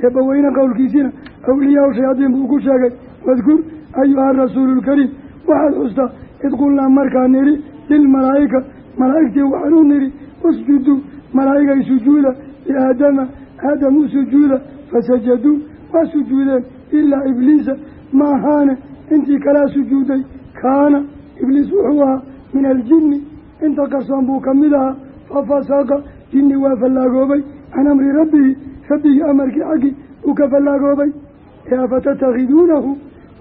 eebbaweyne qowlkiisina awliyaa shayaadiin buu ku sheegay wadkur ayuha rasuulu lkariim waxaad xustaa id qulnaa markaan nidhi lilmalaa'ika malaa'igtii waxaanu nidhi usjuduu malaa'igay sujuuda liaadama aadam u sujuuda fasajaduu waa sujuudeen ilaa ibliisa ma ahaane intii kalaa sujuuday kaana ibliis wuxuu ahaa min aljinni inta qarsoon buu ka mid ahaa fafasaqa jinni waa fallaagoobay can amri rabbihi rabbigii amarkii xaggii uu ka fallaagoobay ee afatattakhiduunahu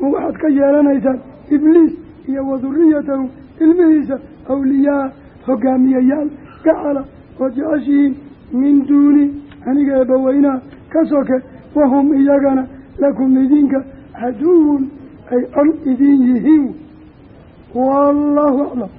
ma waxaad ka yeelanaysaan ibliis iyo waduriyatahu ilmihiisa awliyaa hogaamiyayaal gacala oo jeceshihiin min duuni aniga eebbaweynaha ka soke wahum iyagana lakum idinka caduwun ay col idin yihiin wallaahu aclam